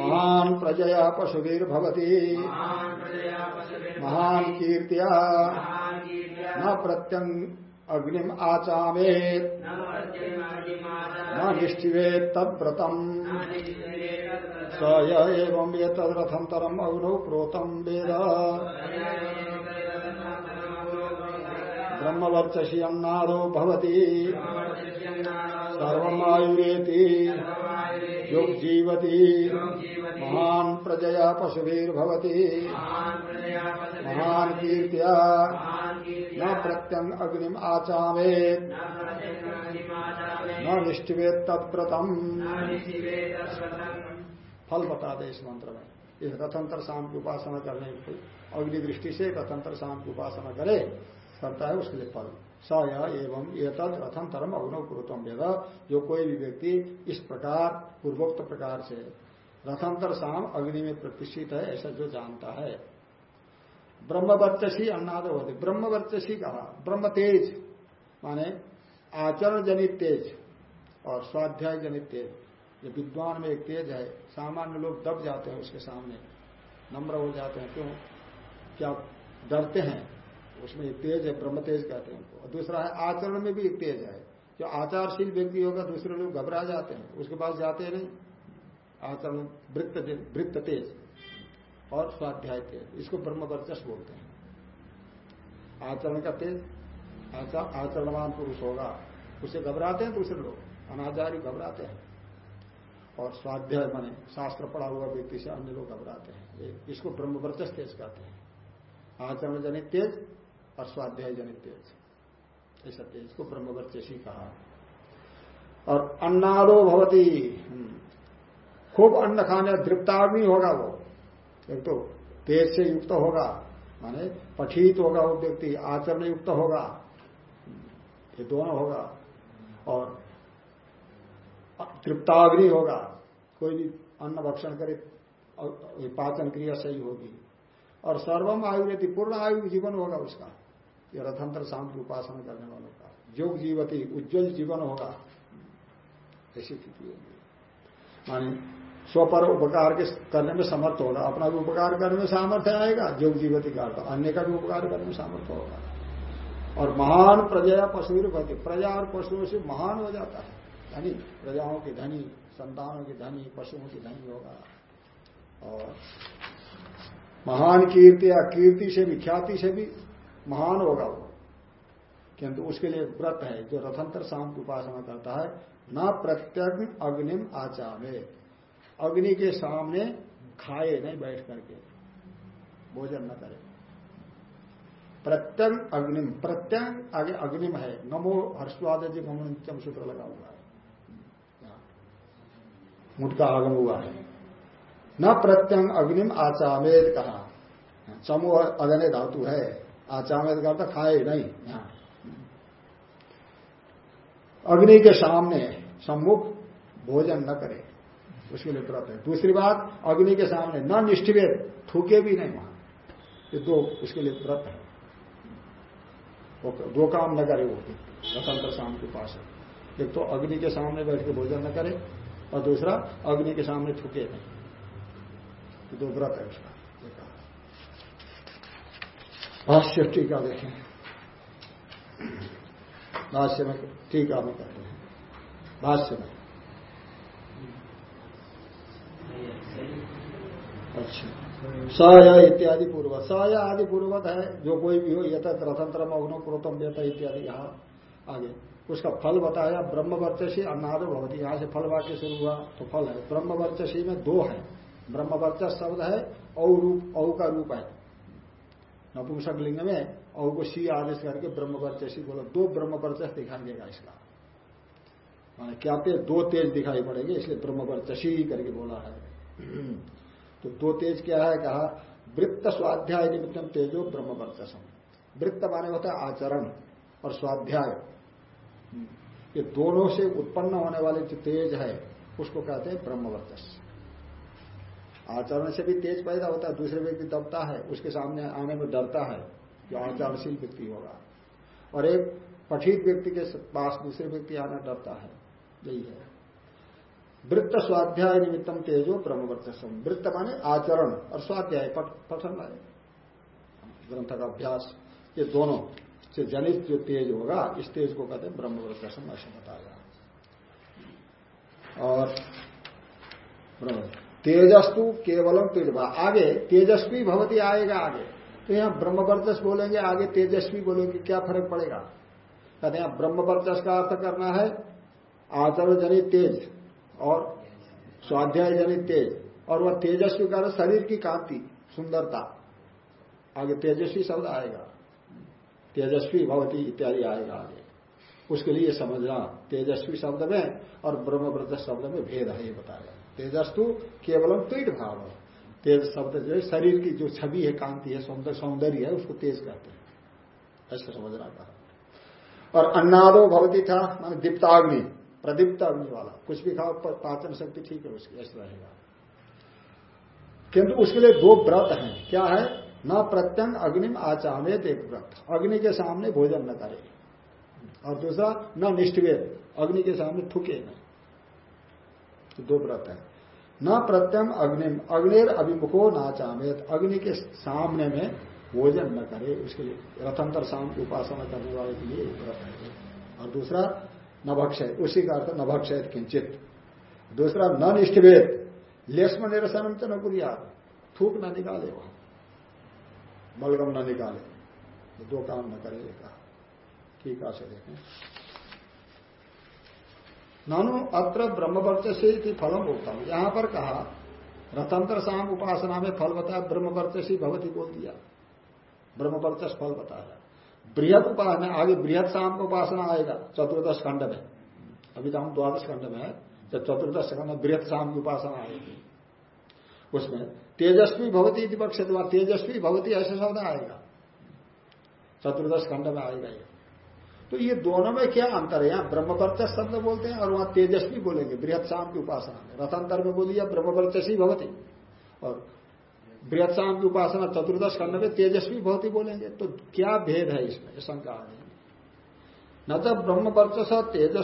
महान प्रजया पशुभिर्भवती। महान कीर्तिया न प्रत्यंग अग्निम आचामेत न निष्ठिवेत तद्व्रतम स एवं ये तदरथंतरम अग्नौ प्रोतम वेद। ब्रह्मवर्चसी अन्नादो भवती। सर्वमायुरेति योग जीवती महान प्रजया पशुभिर्भवती। महान कीर्तिया न प्रत्यंग अग्निम आचावेत न निष्ठिवेत तत्प्रतम फल बता दे इस मंत्र में। इस रथंतर शाम की उपासना करने अग्नि दृष्टि से रथंतर शाम की उपासना करे। करता है उसके लिए फल। स एवं ये तद रथम तरम अग्नव कुरुतम। वेद जो कोई भी व्यक्ति इस प्रकार, पूर्वोक्त प्रकार से रथंतर शाम अग्नि में प्रतिष्ठित है, ऐसा जो जानता है। ब्रह्मवर्चसी अन्नाद होते ब्रह्मवर्चसी कहा? ब्रह्म तेज, माने आचरण जनित तेज और स्वाध्याय जनित तेज। ये विद्वान में एक तेज है। सामान्य लोग दब जाते हैं उसके सामने। नम्र हो जाते हैं। क्यों? क्या डरते हैं? उसमें एक तेज है, ब्रह्म तेज कहते हैं उनको। दूसरा है, आचरण में भी एक तेज है। जो आचारशील व्यक्ति होगा, दूसरे लोग घबरा जाते हैं। उसके पास जाते नहीं। आचरण, वृत्त वृत्त तेज। और स्वाध्याय तेज। इसको ब्रह्म वर्चस बोलते हैं। आचरण का तेज आचरणवान पुरुष होगा। उसे घबराते हैं दूसरे लोग। अनाचारी घबराते हैं। और स्वाध्याय माने, शास्त्र पढ़ा हुआ व्यक्ति से अन्य लोग घबराते हैं। इसको ब्रह्मवर्चस तेज कहते हैं। आचरण जनित तेज और स्वाध्याय जनित तेज। ऐसा तेज को ब्रह्मवर्चसी कहा। और अन्नादो भवती। हम्म, खूब अन्न खाने दृप्ताग्नि होगा वो। एक तो तेज से युक्त होगा माने पठित होगा वो व्यक्ति आचरण युक्त होगा। ये दोनों होगा। और तृप्ताग्नि होगा। कोई भी अन्न भक्षण करे और पाचन क्रिया सही होगी। और सर्वम आयु पूर्ण आयु जीवन होगा उसका। ये रथंत्र शाम की उपासना करने वालों का। योग जीवती उज्जवल जीवन होगा। ऐसी स्थिति होगी। मानी स्वपर उपकार के करने में समर्थ होगा। अपना भी उपकार करने में सामर्थ्य आएगा। योग जीवती का अन्य का भी उपकार करने में सामर्थ्य होगा। और महान प्रजा पशु प्रजा और पशुओं से महान हो जाता है। धनी। प्रजाओं की धनी, संतानों की धनी, पशुओं की धनी होगा। और महान कीर्ति या कीर्ति से भी, ख्याति से भी महान होगा वो। किंतु उसके लिए व्रत है, जो रथंतर शाम की उपासना करता है, न प्रत्यग्न अग्निम आचामे अग्नि के सामने खाए, नहीं बैठ करके। भोजन न करे। प्रत्यंग अग्निम प्रत्यंग आगे अग्निम है। नमो हर्षवाद जी ममोचम सूत्र लगा हुआ है। मुठ का आगम हुआ है। न प्रत्यंग अग्निम आचामेद कहा। समूह अग्नि धातु है। आचामित करता खाए नहीं। अग्नि के सामने सम्मुख भोजन न करे। उसके लिए व्रत है। दूसरी बात, अग्नि के सामने न निष्ठिवेद थूके भी नहीं वहाँ। ये दो उसके लिए व्रत है। दो काम न करे वो। स्वतंत्र शाम के पास है। एक तो अग्नि के सामने बैठ के भोजन न करे और दूसरा, अग्नि के सामने थूके नहीं। दो व्रत है उसका। भाष्य टीका देखें भाष्य में टीका में कहते हैं। भाष्य में। अच्छा। स इत्यादि पूर्व स आदि पूर्वत है, जो कोई भी हो, यथ रथंत्र मग्नो क्रोतम व्यत इत्यादि, यहाँ आगे। उसका फल बताया, ब्रह्मवर्चसी अन्नाद भवती। यहाँ से फल वाक्य शुरू हुआ तो फल है। ब्रह्मवर्चसी में दो है। ब्रह्म वर्चस शब्द है, औ रूप, औ का रूप है। नपुंसक लिंग में औ को सी आदेश करके ब्रह्मवर्चसी बोलो, दो ब्रह्म ब्रह्मवर्चस दिखाई देगा इसका। माने क्या तेज दो तेज दिखाई पड़ेंगे, इसलिए ब्रह्म ब्रह्मवर्चसी करके बोला है। तो दो तेज क्या है, कहा, वृत्त स्वाध्याय निमित्तम तेजो ब्रह्म ब्रह्मवर्चसम वृत्त माने होता है आचरण और स्वाध्याय। ये दोनों से उत्पन्न होने वाले जो तेज है, उसको कहते हैं ब्रह्मवर्चस्व आचरण से भी तेज पैदा होता है, दूसरे व्यक्ति दबता है, उसके सामने आने में डरता है जो आचरणशील व्यक्ति होगा। और एक पठित व्यक्ति के पास दूसरे व्यक्ति आना डरता है, यही है। वृत्त स्वाध्याय निमित्तम तेजो ब्रह्मवर्चस्व वृत्त माने आचरण और स्वाध्याय पठन माने। ग्रंथ का अभ्यास, ये दोनों से जनित जो तेज होगा, इस तेज को कहते हैं ब्रह्मवर्चस्व ऐसा बताया। और तेजस्तु केवलम तेजभा आगे, तेजस्वी भवती आएगा आगे। तो यहाँ ब्रह्मवर्चस बोलेंगे, आगे तेजस्वी बोलेंगे, क्या फ़र्क पड़ेगा? कहते हैं ब्रह्मवर्चस का अर्थ करना है, आचरण जनित तेज और स्वाध्याय जनित तेज। और वह तेजस्वी का शरीर की कांति, सुंदरता। आगे तेजस्वी शब्द आएगा। तेजस्वी भवती इत्यादि आएगा आगे। उसके लिए समझना, तेजस्वी शब्द में और ब्रह्मव्रत शब्द में भेद है, ये बताया। तेजस्तु केवलम तीट भाव तेज शब्द जो है, शरीर की जो छवि है, कांति है, सौंदर्य सौंदर्य है, उसको तेज कहते हैं। ऐसा समझना कहा और अन्नादो भवती था, मान दीप्ताग्नि, प्रदीप्त अग्नि वाला। कुछ भी खाओ पाचन शक्ति ठीक है उसकी, ऐसा रहेगा। किंतु उसके लिए दो व्रत हैं। क्या है? न प्रत्यंग अग्निम आचामेत एक व्रत। अग्नि के सामने भोजन न करे। और दूसरा, न निष्ठवेद अग्नि के सामने थुके न। तो दो व्रत है। न प्रत्यम अग्नि, अग्निर अभिमुखो नाचामेत। अग्नि के सामने में भोजन न करे। उसके लिए रथंतर शाम उपासना करने वाले के लिए व्रत है। और दूसरा, नभक्षय। उसी का अर्थ नभक्षय किंचित। दूसरा न निष्ठवेद लेस्म निरसनम तो न कुरिया। थूक न निकाले वहाँ। मलगम न निकाले। दो काम न करे कहा। ठीक है देखें नानु अत्र ब्रह्मवर्चसी फलम होता हूँ यहाँ पर कहा रतंत्र शाम उपासना में फल बताया, ब्रह्मवर्चसी भगवती बोल दिया। ब्रह्मवर्चस फल बताया। बृहद उपासना, आगे बृहद शाम को उपासना आएगा, चतुर्दश खंड में। अभी तो हम द्वादश खंड में है, जब चतुर्दश खंड में बृहद शाम की उपासना आएगी। उसमें तेजस्वी भवती विपक्ष तेजस्वी भवती ऐसे शब्द आएगा। चतुर्दश खंड में आएगा ये। तो ये दोनों में क्या अंतर है? यहाँ ब्रह्मवर्चस शब्द बोलते हैं और वहाँ तेजस्वी बोलेंगे बृहद शाम की उपासना में। रथांतर में बोलिए ब्रह्मवर्चसी भवती। और बृहद शाम की उपासना चतुर्दश खंड में तेजस्वी भवती बोलेंगे। तो क्या भेद है इसमें? शंका है। न तो ब्रह्मवर्चस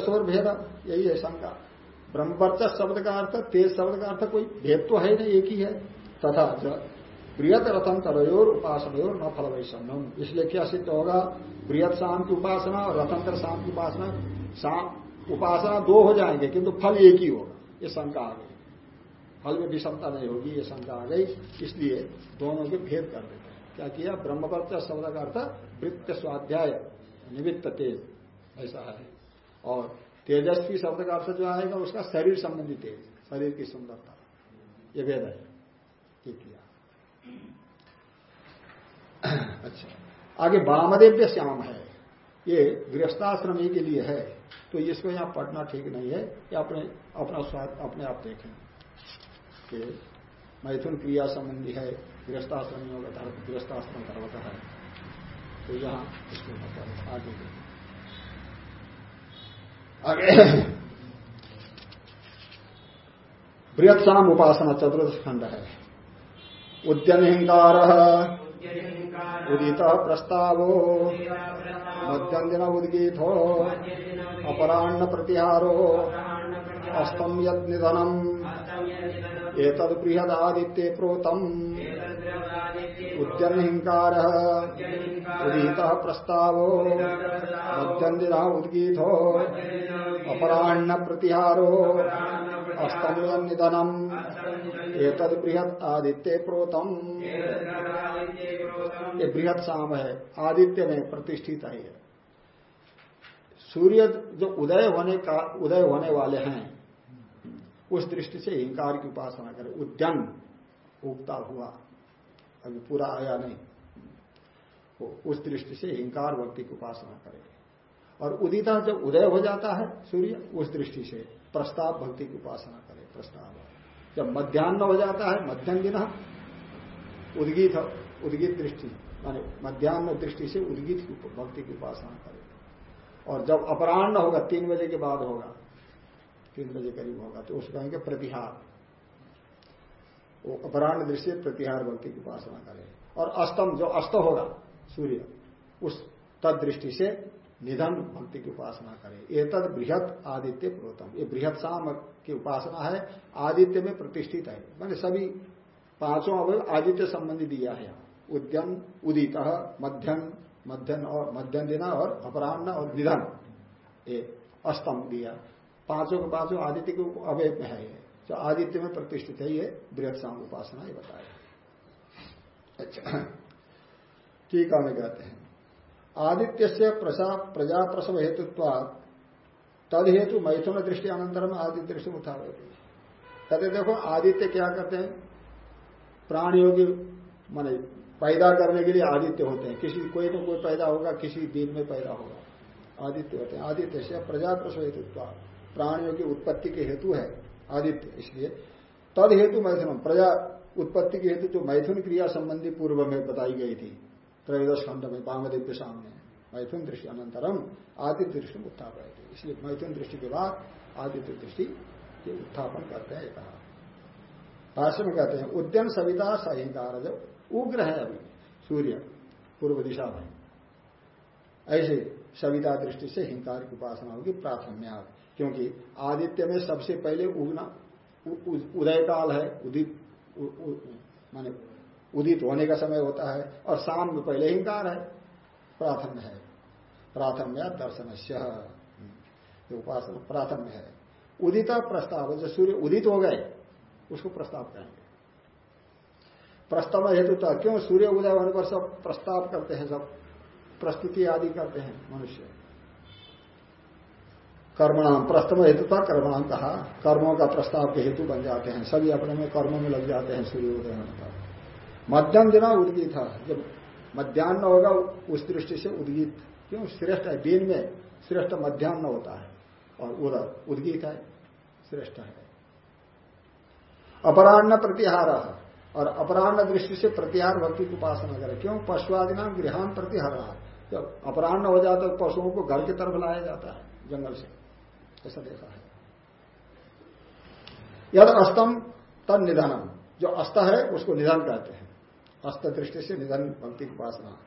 और भेद, यही है शंका। ब्रह्मवर्चस शब्द का अर्थ, तेज शब्द का अर्थ कोई भेद तो है नहीं, एक ही है। तथा बृहत रतन तरोर उपासनयोर न फल वैषम्यम इसलिए क्या सिद्ध होगा? बृहत शाम की उपासना और रतंत्र शाम की उपासना शाम उपासना दो हो जाएँगे, किंतु फल एक ही होगा। ये शंका आ गई। फल में विषमता नहीं होगी, ये शंका आ गई। इसलिए दोनों के भेद कर देते हैं। क्या किया? ब्रह्मवर्त शब्द का अर्थ वृत्त स्वाध्याय निमित्त तेज, ऐसा है। और तेजस्वी शब्द का अर्थ जो आएगा, उसका शरीर संबंधी तेज, शरीर की सुंदरता। ये भेद है। ये किया। अच्छा। आगे वामदेव्य श्याम है। ये गृहस्थाश्रमी के लिए है। तो इसको यहाँ पढ़ना ठीक नहीं है। ये अपने, अपना स्वाद, अपने आप देखें। कि मैथुन क्रिया संबंधी है, गृहस्थाश्रमियों का धर्म, गृहस्थाश्रम धर्म का है। तो यहाँ इसको मतलब आगे आगे। बृहत शाम उपासना चतुर्थ खंड है। उद्यम हिंकार उदित प्रस्तावो। मध्यंदिन उद्गीतो अपराह्न प्रतिहारो। अस्तम यद निधनम। एतद बृहदादित्य प्रोतम। उद्यम हिंकार उदित प्रस्तावो। मध्यंदिन उद्गीतो अपराह्न प्रतिहारो। अस्तम निधनम एतद बृहद आदित्य प्रोतम। ये बृहद शाम है, आदित्य में प्रतिष्ठित है सूर्य जो उदय होने का, उदय होने वाले हैं, उस दृष्टि से हिंकार की उपासना करें। उद्यम उगता हुआ, अभी पूरा आया नहीं। उस दृष्टि से हिंकार भक्ति की उपासना करें। और उदिता जब उदय हो जाता है, सूर्य उस दृष्टि से प्रस्ताव भक्ति की उपासना करे, प्रस्ताव। जब मध्यान्ह हो जाता है मध्यम दिन उद्गीत उद्गीत दृष्टि, माने मध्यान्ह दृष्टि से उद्गीत भक्ति की उपासना करे। और जब अपराह्न होगा, तीन बजे के बाद होगा, तीन बजे करीब होगा तो उसको कहेंगे प्रतिहार। वो अपराह्न दृष्टि प्रतिहार भक्ति की उपासना करे। और अस्तम जो अस्त होगा, सूर्य, उस तद दृष्टि से निधन भक्ति की उपासना करे। तद बृहत आदित्य प्रोतम। ये बृहत शाम की उपासना है, आदित्य में प्रतिष्ठित है। मैंने सभी पाँचों अवय आदित्य संबंधी दिया है उद्यम, उदित, मध्यम मध्यम और मध्यम दिना और अपराह्न और निधन। ये अस्तम दिया। पाँचों के पाँचों आदित्य के अवय में है जो आदित्य में प्रतिष्ठित है ये बृहद शाम उपासना ये बताया। अच्छा। ठीक है कहते हैं। आदित्य से प्रजा प्रसव हेतुत्व तद हेतु मैथुन दृष्टि अनंतरम आदित्य दृष्टि उठा कहते देखो, आदित्य क्या करते हैं? प्राणियों की माने पैदा करने के लिए आदित्य होते हैं। किसी, कोई तो कोई पैदा होगा, किसी दिन में पैदा होगा। आदित्य होते हैं। आदित्य से प्रजा प्रसव हेतुत्व प्राणियों की उत्पत्ति के हेतु है आदित्य, इसलिए तद हेतु मैथुन प्रजा उत्पत्ति के हेतु जो मैथुन क्रिया संबंधी पूर्व में बताई गई थी। त्रयोदश खंड में वामदेव के सामने मैथुन दृष्टि अनंतरम, आदित्य दृष्टि उत्थापन थे इसलिए मैथुन दृष्टि के बाद आदित्य दृष्टि के उत्थापन करते हैं कहा। भाष्य में कहते हैं, उद्यम सविता सहिकार जब उग्र है अभी, सूर्य, पूर्व दिशा में। ऐसे सविता दृष्टि से हिंकार की उपासना होगी प्राथम्या क्योंकि आदित्य में सबसे पहले उगना उदय काल है, उदित माने उदित होने का समय होता है और शाम में पहले ही हिंकार है। प्राथम्य है। प्राथम्य दर्शन उपासना प्राथम्य है। उदित प्रस्ताव जो सूर्य उदित हो गए, उसको प्रस्ताव कहेंगे प्रस्ताव हेतु तो क्यों सूर्य उदय होने पर सब प्रस्ताव करते हैं, सब प्रस्तुति आदि करते हैं मनुष्य? कर्मणाम प्रस्तम हेतु था कर्मणाम कहा। कर्मों का प्रस्ताव के हेतु बन जाते हैं। सभी अपने में कर्मों में लग जाते हैं सूर्योदय होने पर। मध्यम दिना उद्गीत जब मध्यान्ह होगा, उस दृष्टि से उद्गीत। क्यों? श्रेष्ठ है दिन में श्रेष्ठ मध्यान्ह होता है और उदर उद्गीत है, श्रेष्ठ है। अपराह्न प्रतिहार। और अपराह्न दृष्टि से प्रतिहार भक्ति की उपासना करे। क्यों? पशुआदि नाम गृहान प्रतिहार। जब अपराह्न हो जाता है, पशुओं को घर की तरफ़ लाया जाता है, जंगल से। ऐसा देखा है। यद अस्तम तद निधनम। जो अस्त है, उसको निधन कहते हैं। अस्त दृष्टि से निधन भक्ति की उपासना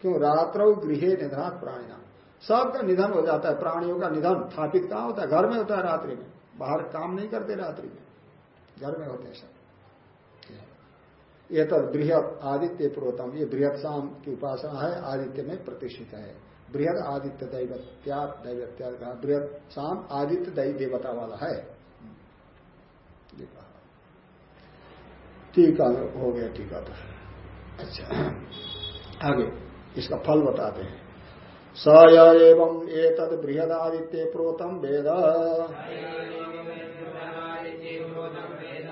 क्यों? रात्रो गृह निधनात् प्राणिना सबका निधन हो जाता है, प्राणियों का निधन स्थापित कहाँ होता है? घर में होता है रात्रि में। बाहर काम नहीं करते रात्रि में। घर में होते हैं सब। ये तो बृहद आदित्य प्रोतम, ये बृहद शाम की उपासना है, आदित्य में प्रतिष्ठित है। बृहद आदित्य दैवत्याग दैवत्याग कहा, बृहद शाम आदित्य दैव देवता वाला है। टीका हो गया टीका तो। अच्छा। आगे इसका फल बताते हैं। स एवं एतद तद बृहदादित्य प्रोतम वेद।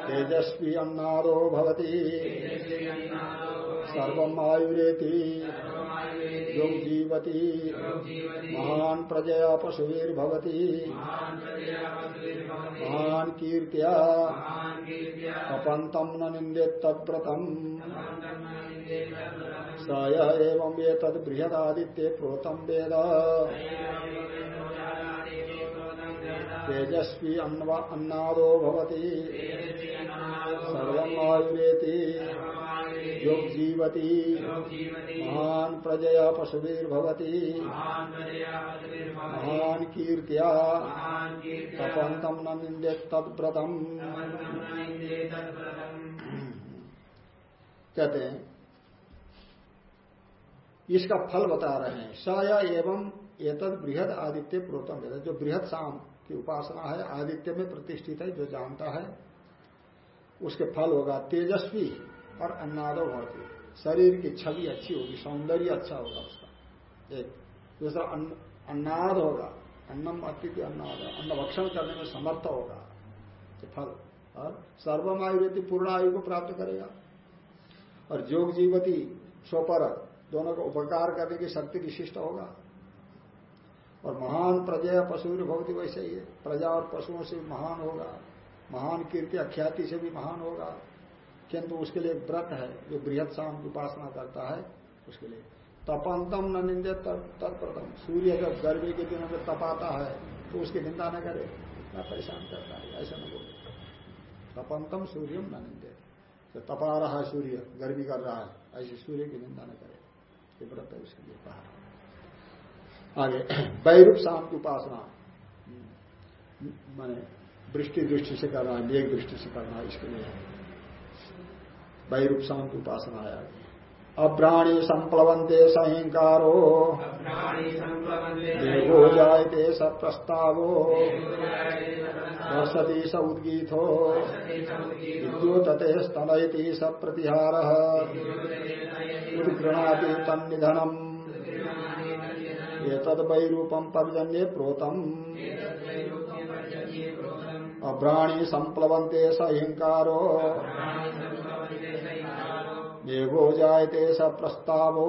तेजस्वी अन्नादो भवती। सर्वमायुरेति योग जीवती महान प्रजया पशुर्भवती महान कीर्त्या। अपंतम न निंदे तद्व्रतम स एवं ये तद बृहदादित्य प्रोतम वेद। तेजस्वी अन्नादो भवती। सर्वमायुरेति योग जीवती महान प्रजया पशुर्भवती महान कीर्तिया। तपंतम न निंदे तद्व्रतम कहते हैं इसका फल बता रहे हैं स या एवं एतद बृहद आदित्य प्रोतम वेद जो बृहद शाम की उपासना है आदित्य में प्रतिष्ठित है जो जानता है उसके फल होगा तेजस्वी। और अन्नादो भरती शरीर की छवि अच्छी होगी, सौंदर्य अच्छा होगा उसका। एक दूसरा अन्नाद होगा, अन्नम अतिथि अन्नाद, अन्न भक्षण करने में समर्थ होगा फल। और सर्वमायुवती पूर्ण आयु को प्राप्त करेगा। और जोग जीवती, स्वपर, दोनों को उपकार करने की शक्ति विशिष्ट होगा। और महान प्रजया पशु भक्ति वैसे ही है। प्रजा और पशुओं से महान होगा। महान कीर्ति, अख्याति से भी महान होगा। किंतु उसके लिए व्रत है, जो बृहद शाम की उपासना करता है, उसके लिए। तपंतम न निंदे तत्प्रथम सूर्य जब गर्मी के दिनों में तपाता है तो उसकी निंदा न करे न परेशान करता है, ऐसा न बोले। तपंतम सूर्यम न निंदे। तो तपा रहा है सूर्य, गर्मी कर रहा है, ऐसे सूर्य की निंदा न करे। ये व्रत है उसके लिए कहा। आगे, वैरूप शाम की उपासना। माने वृष्टि दृष्टि से करना मेघ दृष्टि से करना, इसके लिए। वैरूप की उपासना आया अभ्राणी संप्लवंते सहिंकारो। देवो जायते स प्रस्तावो वर्षति स उद्गीथो विद्योतते स्तनयति स प्रतिहार उद्गृणाति तन्निधनम। एतद्वैरूपम पर्जन्ये प्रोतम। अभ्राणी संप्लवंते सहिंकारो। मेघो जायते स प्रस्तावो।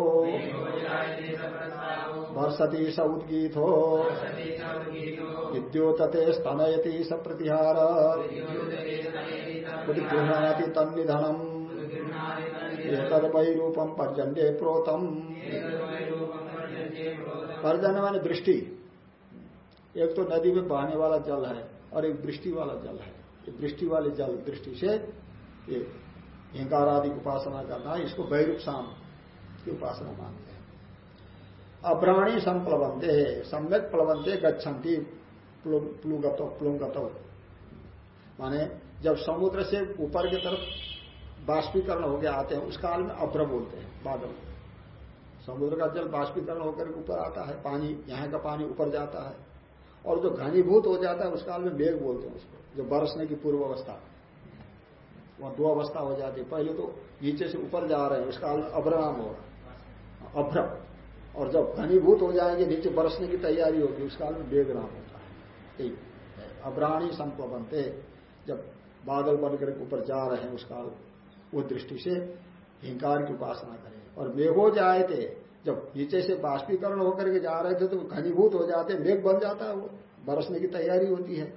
वर्षति स उद्गीथो विद्योतते स्तनयति स प्रतिहार। उद्गृहणाति तन्निधनम। तदवैरूपम पर्जन्य प्रोतम। पर्जन्य माने दृष्टि। एक तो नदी में बहने वाला जल है और एक दृष्टि वाला जल है। दृष्टि वाले जल, दृष्टि से ये हिंकार आदि उपासना करना है, इसको वैरूप शाम की उपासना मानते हैं। अभ्राणी संप्लवंते, सम्यक प्लवंते, गच्छन्ति प्लुंगत माने जब समुद्र से ऊपर की तरफ़ बाष्पीकरण हो गया आते हैं, उस काल में अभ्र बोलते हैं, बादल। समुद्र का जल बाष्पीकरण होकर ऊपर आता है, पानी, यहाँ का पानी ऊपर जाता है। और जो घनीभूत हो जाता है, उस काल में मेघ बोलते हैं उसको, जो बरसने की पूर्व अवस्था वहाँ दो अवस्था हो जाती है। पहले तो नीचे से ऊपर जा रहे हैं उस काल में अभ्रनाम होगा अभ्र और जब घनीभूत हो जाएँगे, नीचे बरसने की तैयारी होगी उस काल में बेग नाम होता है। यही अभ्राणी संप बनते जब बादल बनकर ऊपर जा रहे हैं उस काल वो दृष्टि से हिंकार की उपासना करें और मेघो जाए थे, जब नीचे से बाष्पीकरण होकर के जा रहे थे तो घनीभूत हो जाते मेघ बन जाता है वो। बरसने की तैयारी होती है।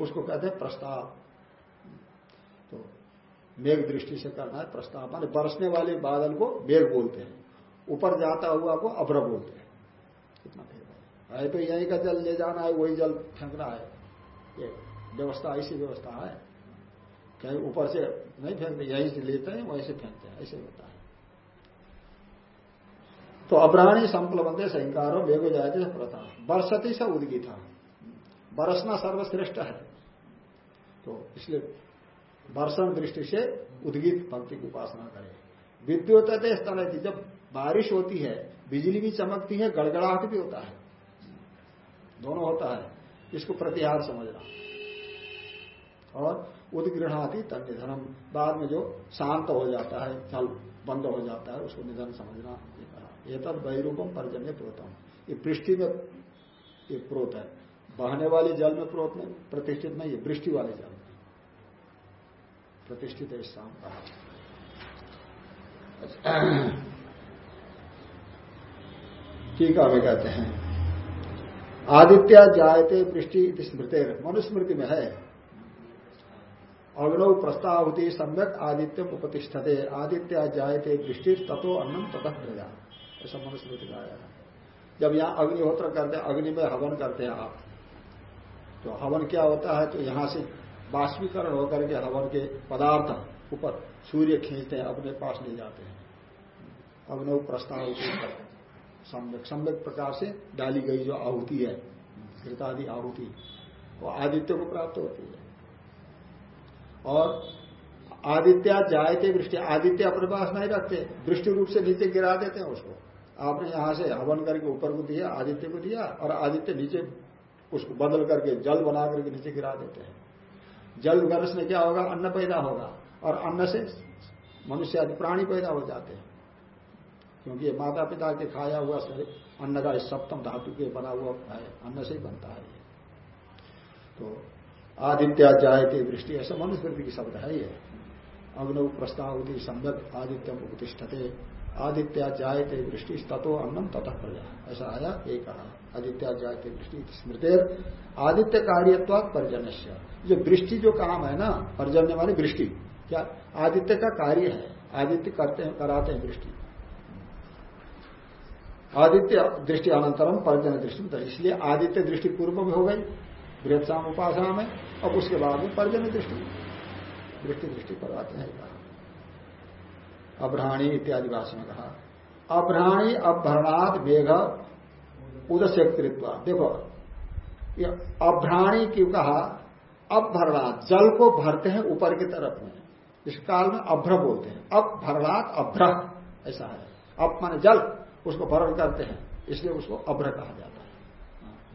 उसको कहते हैं प्रस्ताव। मेघ दृष्टि से करना है प्रस्ताव बरसने वाले बादल को मेघ बोलते हैं। ऊपर जाता हुआ को अभ्र बोलते हैं। कितना भेद है तो यहीं का जल ले जाना है, वही जल फेंकना है। ये व्यवस्था, ऐसी व्यवस्था है। कहीं ऊपर से नहीं फेंकते, यहीं से लेते हैं, वहीं से फेंकते हैं, ऐसे होता है। तो अब्राणी संप्लवंते संकारो बेगो जाते प्रथा। बरसती से उदगी था बरसना सर्वश्रेष्ठ है। तो इसलिए वर्षण दृष्टि से उद्गित भक्ति की उपासना करें। विद्युत स्तन जब बारिश होती है, बिजली भी चमकती है, गड़गड़ाहट भी होता है। दोनों होता है। इसको प्रतिहार समझना। और उदगृहणाति तन निधनम। बाद में जो शांत हो जाता है, जल बंद हो जाता है, उसको निधन समझना ये कहा। ये तब वैरूपम पर्जन्य प्रोतम। ये पृष्ठि में ये प्रोत है। बहने वाले जल में प्रोत नहीं, प्रतिष्ठित नहीं है वृष्टि वाले जल प्रतिष्ठित शाम कहा ठीक है कहते हैं। आदित्य जायते वृष्टि स्मृति मनुस्मृति में है। अग्नौ प्रस्तावती सम्यक आदित्य उपतिष्ठते। आदित्य जायते वृष्टि तथो अन्नम तथा प्रजा। ऐसा मनुस्मृति का आया जब यहाँ अग्निहोत्र करते हैं, अग्नि में हवन करते हैं आप। तो हवन क्या होता है? तो यहाँ से बाष्पीकरण होकर के हवन के पदार्थ ऊपर सूर्य खींचते हैं, अपने पास ले जाते हैं। अग्नव प्रस्ताव सम्यक सम्यक प्रकार से डाली गई जो आहुति है, घृतादि आहुति, वो आदित्य को प्राप्त होती है। और आदित्य जायते वृष्टि आदित्य अपने पास नहीं रखते, दृष्टि रूप से नीचे गिरा देते हैं उसको। आपने यहाँ से हवन करके ऊपर को दिया, आदित्य को दिया, और आदित्य नीचे उसको बदल करके जल बना करके नीचे गिरा देते हैं। जल वर्ष में क्या होगा? अन्न पैदा होगा। और अन्न से मनुष्य आदि प्राणी पैदा हो जाते हैं। क्योंकि ये माता पिता के खाया हुआ अन्न का सप्तम धातु के बना हुआ है, अन्न से ही बनता है। तो आदित्य जायते वृष्टि ऐसा मनुस्मृति की शब्द है ये। अग्नव प्रस्ताव संगत आदित्यम उपतिष्ठते। आदित्य जायते वृष्टि ततो अन्नम ततः प्रजा। ऐसा आया एक कहा। आदित्य जायते वृष्टि स्मृति आदित्य कार्यत्वाद पर्जन्य जो वृष्टि जो काम है ना, पर्जन्य मानी वृष्टि क्या? आदित्य का कार्य है। आदित्य करते हैं, कराते हैं वृष्टि आदित्य दृष्टि अनंतरम पर्जन दृष्टि। तो इसलिए आदित्य दृष्टि पूर्व में हो गई बृहत्साम उपासना में, अब उसके बाद में पर्जन दृष्टि। दृष्टि दृष्टि पर आते हैं। अभ्राणी इत्यादि भाषण में कहा। अभ्राणी, अभरणाद, मेघ उदसेक्तृत्व देखो, ये अभ्राणी क्यों कहा अब अभरणाद जल को भरते हैं ऊपर की तरफ़ में। इस काल में अभ्र बोलते हैं। अब भरणात अभ्र, ऐसा है। अब माने जल, उसको भरण करते हैं। इसलिए उसको अभ्र कहा जाता है।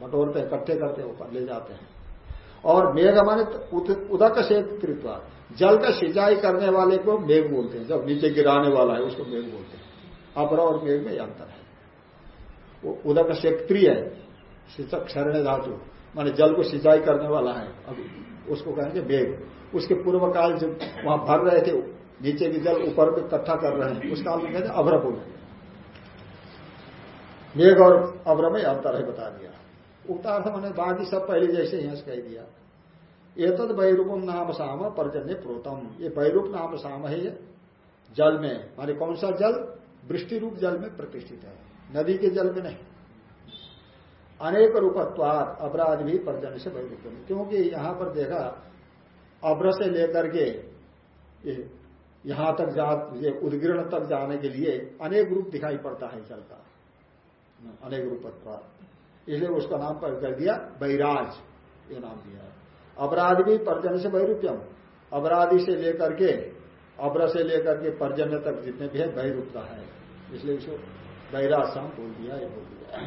बटोरते इकट्ठे करते हैं, ऊपर ले जाते हैं। और मेघ माने उदक से कृत्वा जल का सिंचाई करने वाले को मेघ बोलते हैं। जब नीचे गिराने वाला है, उसको मेघ बोलते हैं। अभ्र और मेघ में अंतर है। वो उदक क्षेत्रीय है सिंचक क्षरण धातु, माने जल को सिंचाई करने वाला है। अभी उसको कहेंगे मेघ उसके पूर्व काल जब वहाँ भर रहे थे, नीचे के जल ऊपर में इकट्ठा कर रहे हैं उस काल में कहते अभ्र बोलते मेघ और अभ्र में अंतर है, बता दिया। उतार्थ मैंने बाकी सब पहले जैसे यहाँ कह दिया। एतद वैरूपम नाम साम पर्जन्य प्रोतम। ये वैरूप नाम साम है ये जल में। माने कौन सा जल? वृष्टि रूप जल में प्रतिष्ठित है। नदी के जल में नहीं। अनेक रूपत्वाद अपराध भी पर्जन्य से वैरूपम क्योंकि यहाँ पर देखा अभ्र से लेकर के यहाँ तक जा उदगिरण तक जाने के लिए अनेक रूप दिखाई पड़ता है जल का। अनेक रूपत्वाद। इसलिए उसका नाम पर कर दिया बैराज ये नाम दिया अपराध भी पर्जन्य से वैरूप्यम। अपराधी से लेकर के, अब्र से लेकर के पर्जन्य तक जितने भी है, वैरूपता है। इसलिए उसको बैराज शाम बोल दिया, ये बोल दिया।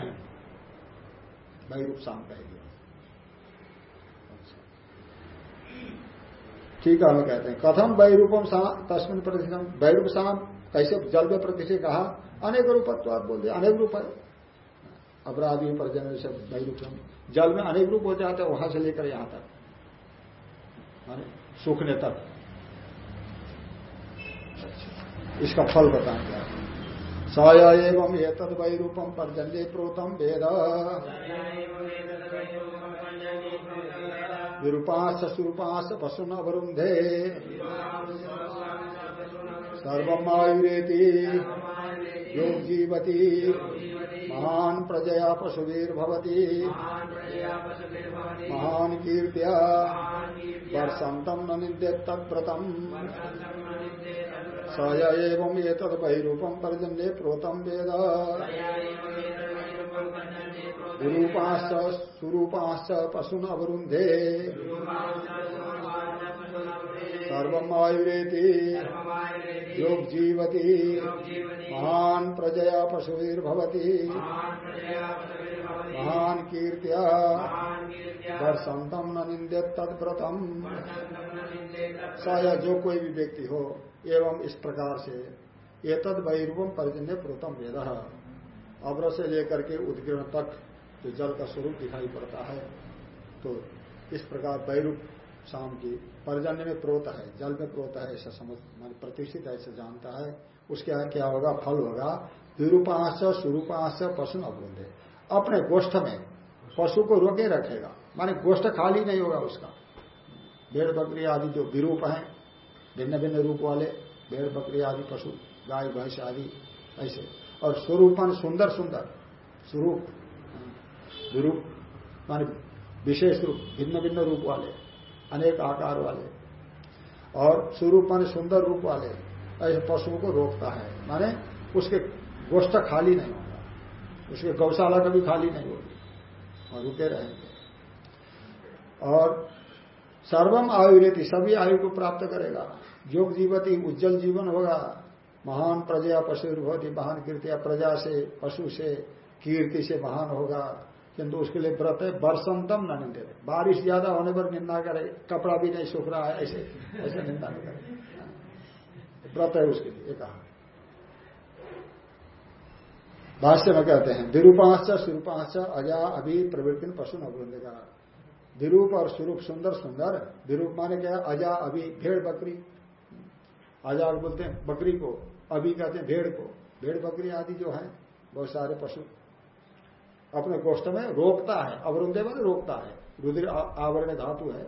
वैरूप शाम कह दिया। ठीक है, हमें कहते हैं, कथम वैरूपम तस्मिन प्रतिष्ठम वैरूप शाम कैसे जल में प्रतिष्ठित कहा, अनेक रूपत्वाद बोल दिया। अनेक रूप अपराधी पर्जन्य से वैरूप जल में अनेक रूप हो जाते हैं, वहाँ से लेकर यहाँ तक। सूखने तक। इसका फल बताएँगे सय एवं ये तद रूपम पर्जन्य प्रोतम वेद। विरूपाश सुरूपाश पशुन अवरुंधे सर्वमायुरेति योग जीवती। महान प्रजया पशुवीर्भवती महान कीर्त्या। वर्षंतम न निंदे तत्व्रतम। सय एवं ये तद बहिरूपम पर्जन्य वेद। विरूपाश्च पशुन अवरुंधे सर्वमायुरेति योग जीवती महान प्रजया पशुर्भवती महान कीर्त्या। दर्शनतम न निंदे तत्व्रतम स जो कोई भी व्यक्ति हो एवं इस प्रकार से ये तद वैरूपम पर्जन्य प्रोतम वेद। अब्र से लेकर के उदगिरण तक जो जल का स्वरूप दिखाई पड़ता है तो इस प्रकार वैरूप शाम की पर्जन्य में प्रोत है, जल में प्रोत है, ऐसा समझ, मान प्रतिष्ठित ऐसा जानता है। उसके यहाँ क्या होगा? फल होगा। विरूपांश स्वरूपांश पशु बोले। अपने गोष्ठ में पशु को रोके रखेगा। माने गोष्ठ खाली नहीं होगा उसका। भेड़ बकरी आदि जो विरूप है भिन्न भिन्न रूप वाले, भेड़, बकरी आदि, पशु, गाय, भैंस आदि, ऐसे। और स्वरूपन सुंदर सुंदर। स्वरूप। विरूप माने विशेष रूप, भिन्न भिन्न रूप वाले, अनेक आकार वाले। और स्वरूप माने सुंदर रूप वाले, ऐसे पशुओं को रोकता है। माने उसके गोष्ठ खाली नहीं होगा उसके गौशाला कभी खाली नहीं होगी और रुके रहेंगे। और सर्वम आयु सभी आयु को प्राप्त करेगा। योग जीवती, उज्जवल जीवन होगा। महान प्रजा पशु भवती, महान कीर्तिया प्रजा से, पशु से, कीर्ति से महान होगा। किंतु उसके लिए व्रत है, बरसंतम न निंदे। बारिश ज़्यादा होने पर निंदा करे, कपड़ा भी नहीं सूख रहा है, ऐसे ऐसे निंदा करे। व्रत है उसके लिए कहा। भाष्य में कहते हैं विरूपांश स्वरूपांश अजा, अभी प्रवृत्ति पशु न विरूप और स्वरूप सुंदर सुंदर। विरूप माने क्या अजा, अभी, भेड़, बकरी। अजा बोलते हैं, बकरी को, अभी कहते हैं भेड़ को। भेड़, बकरी आदि जो है, बहुत सारे पशु। अपने गोष्ठ में रोकता है अवरुंदे मैंने रोकता है। रुद्र आवरण धातु है,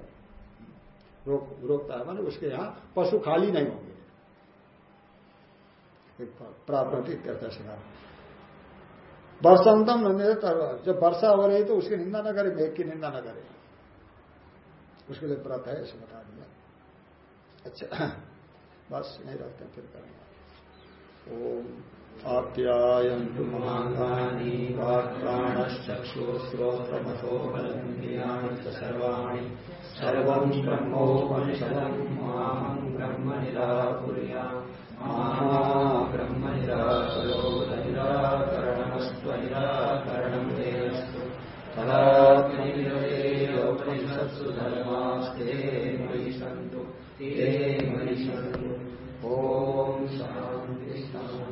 रोक, रोकता है, मैंने उसके यहाँ पशु खाली नहीं होंगे। प्राप्ति से वर्षांतम नंदे जब वर्षा हो रही तो उसकी निंदा न करे मेघ की निंदा न करे। उसके लिए व्रत है ऐसे बता दिया। अच्छा बस नहीं रखते फिर करेंगे ओम आप्यायन्तु महाङ्गानि वाक्प्राणश्चक्षुश्रोत्रमथो बलन्द्रियाणि च सर्वाणि। ब्रह्म ब्रह्म धर्मास्ते मयि मयि शांति शान्ति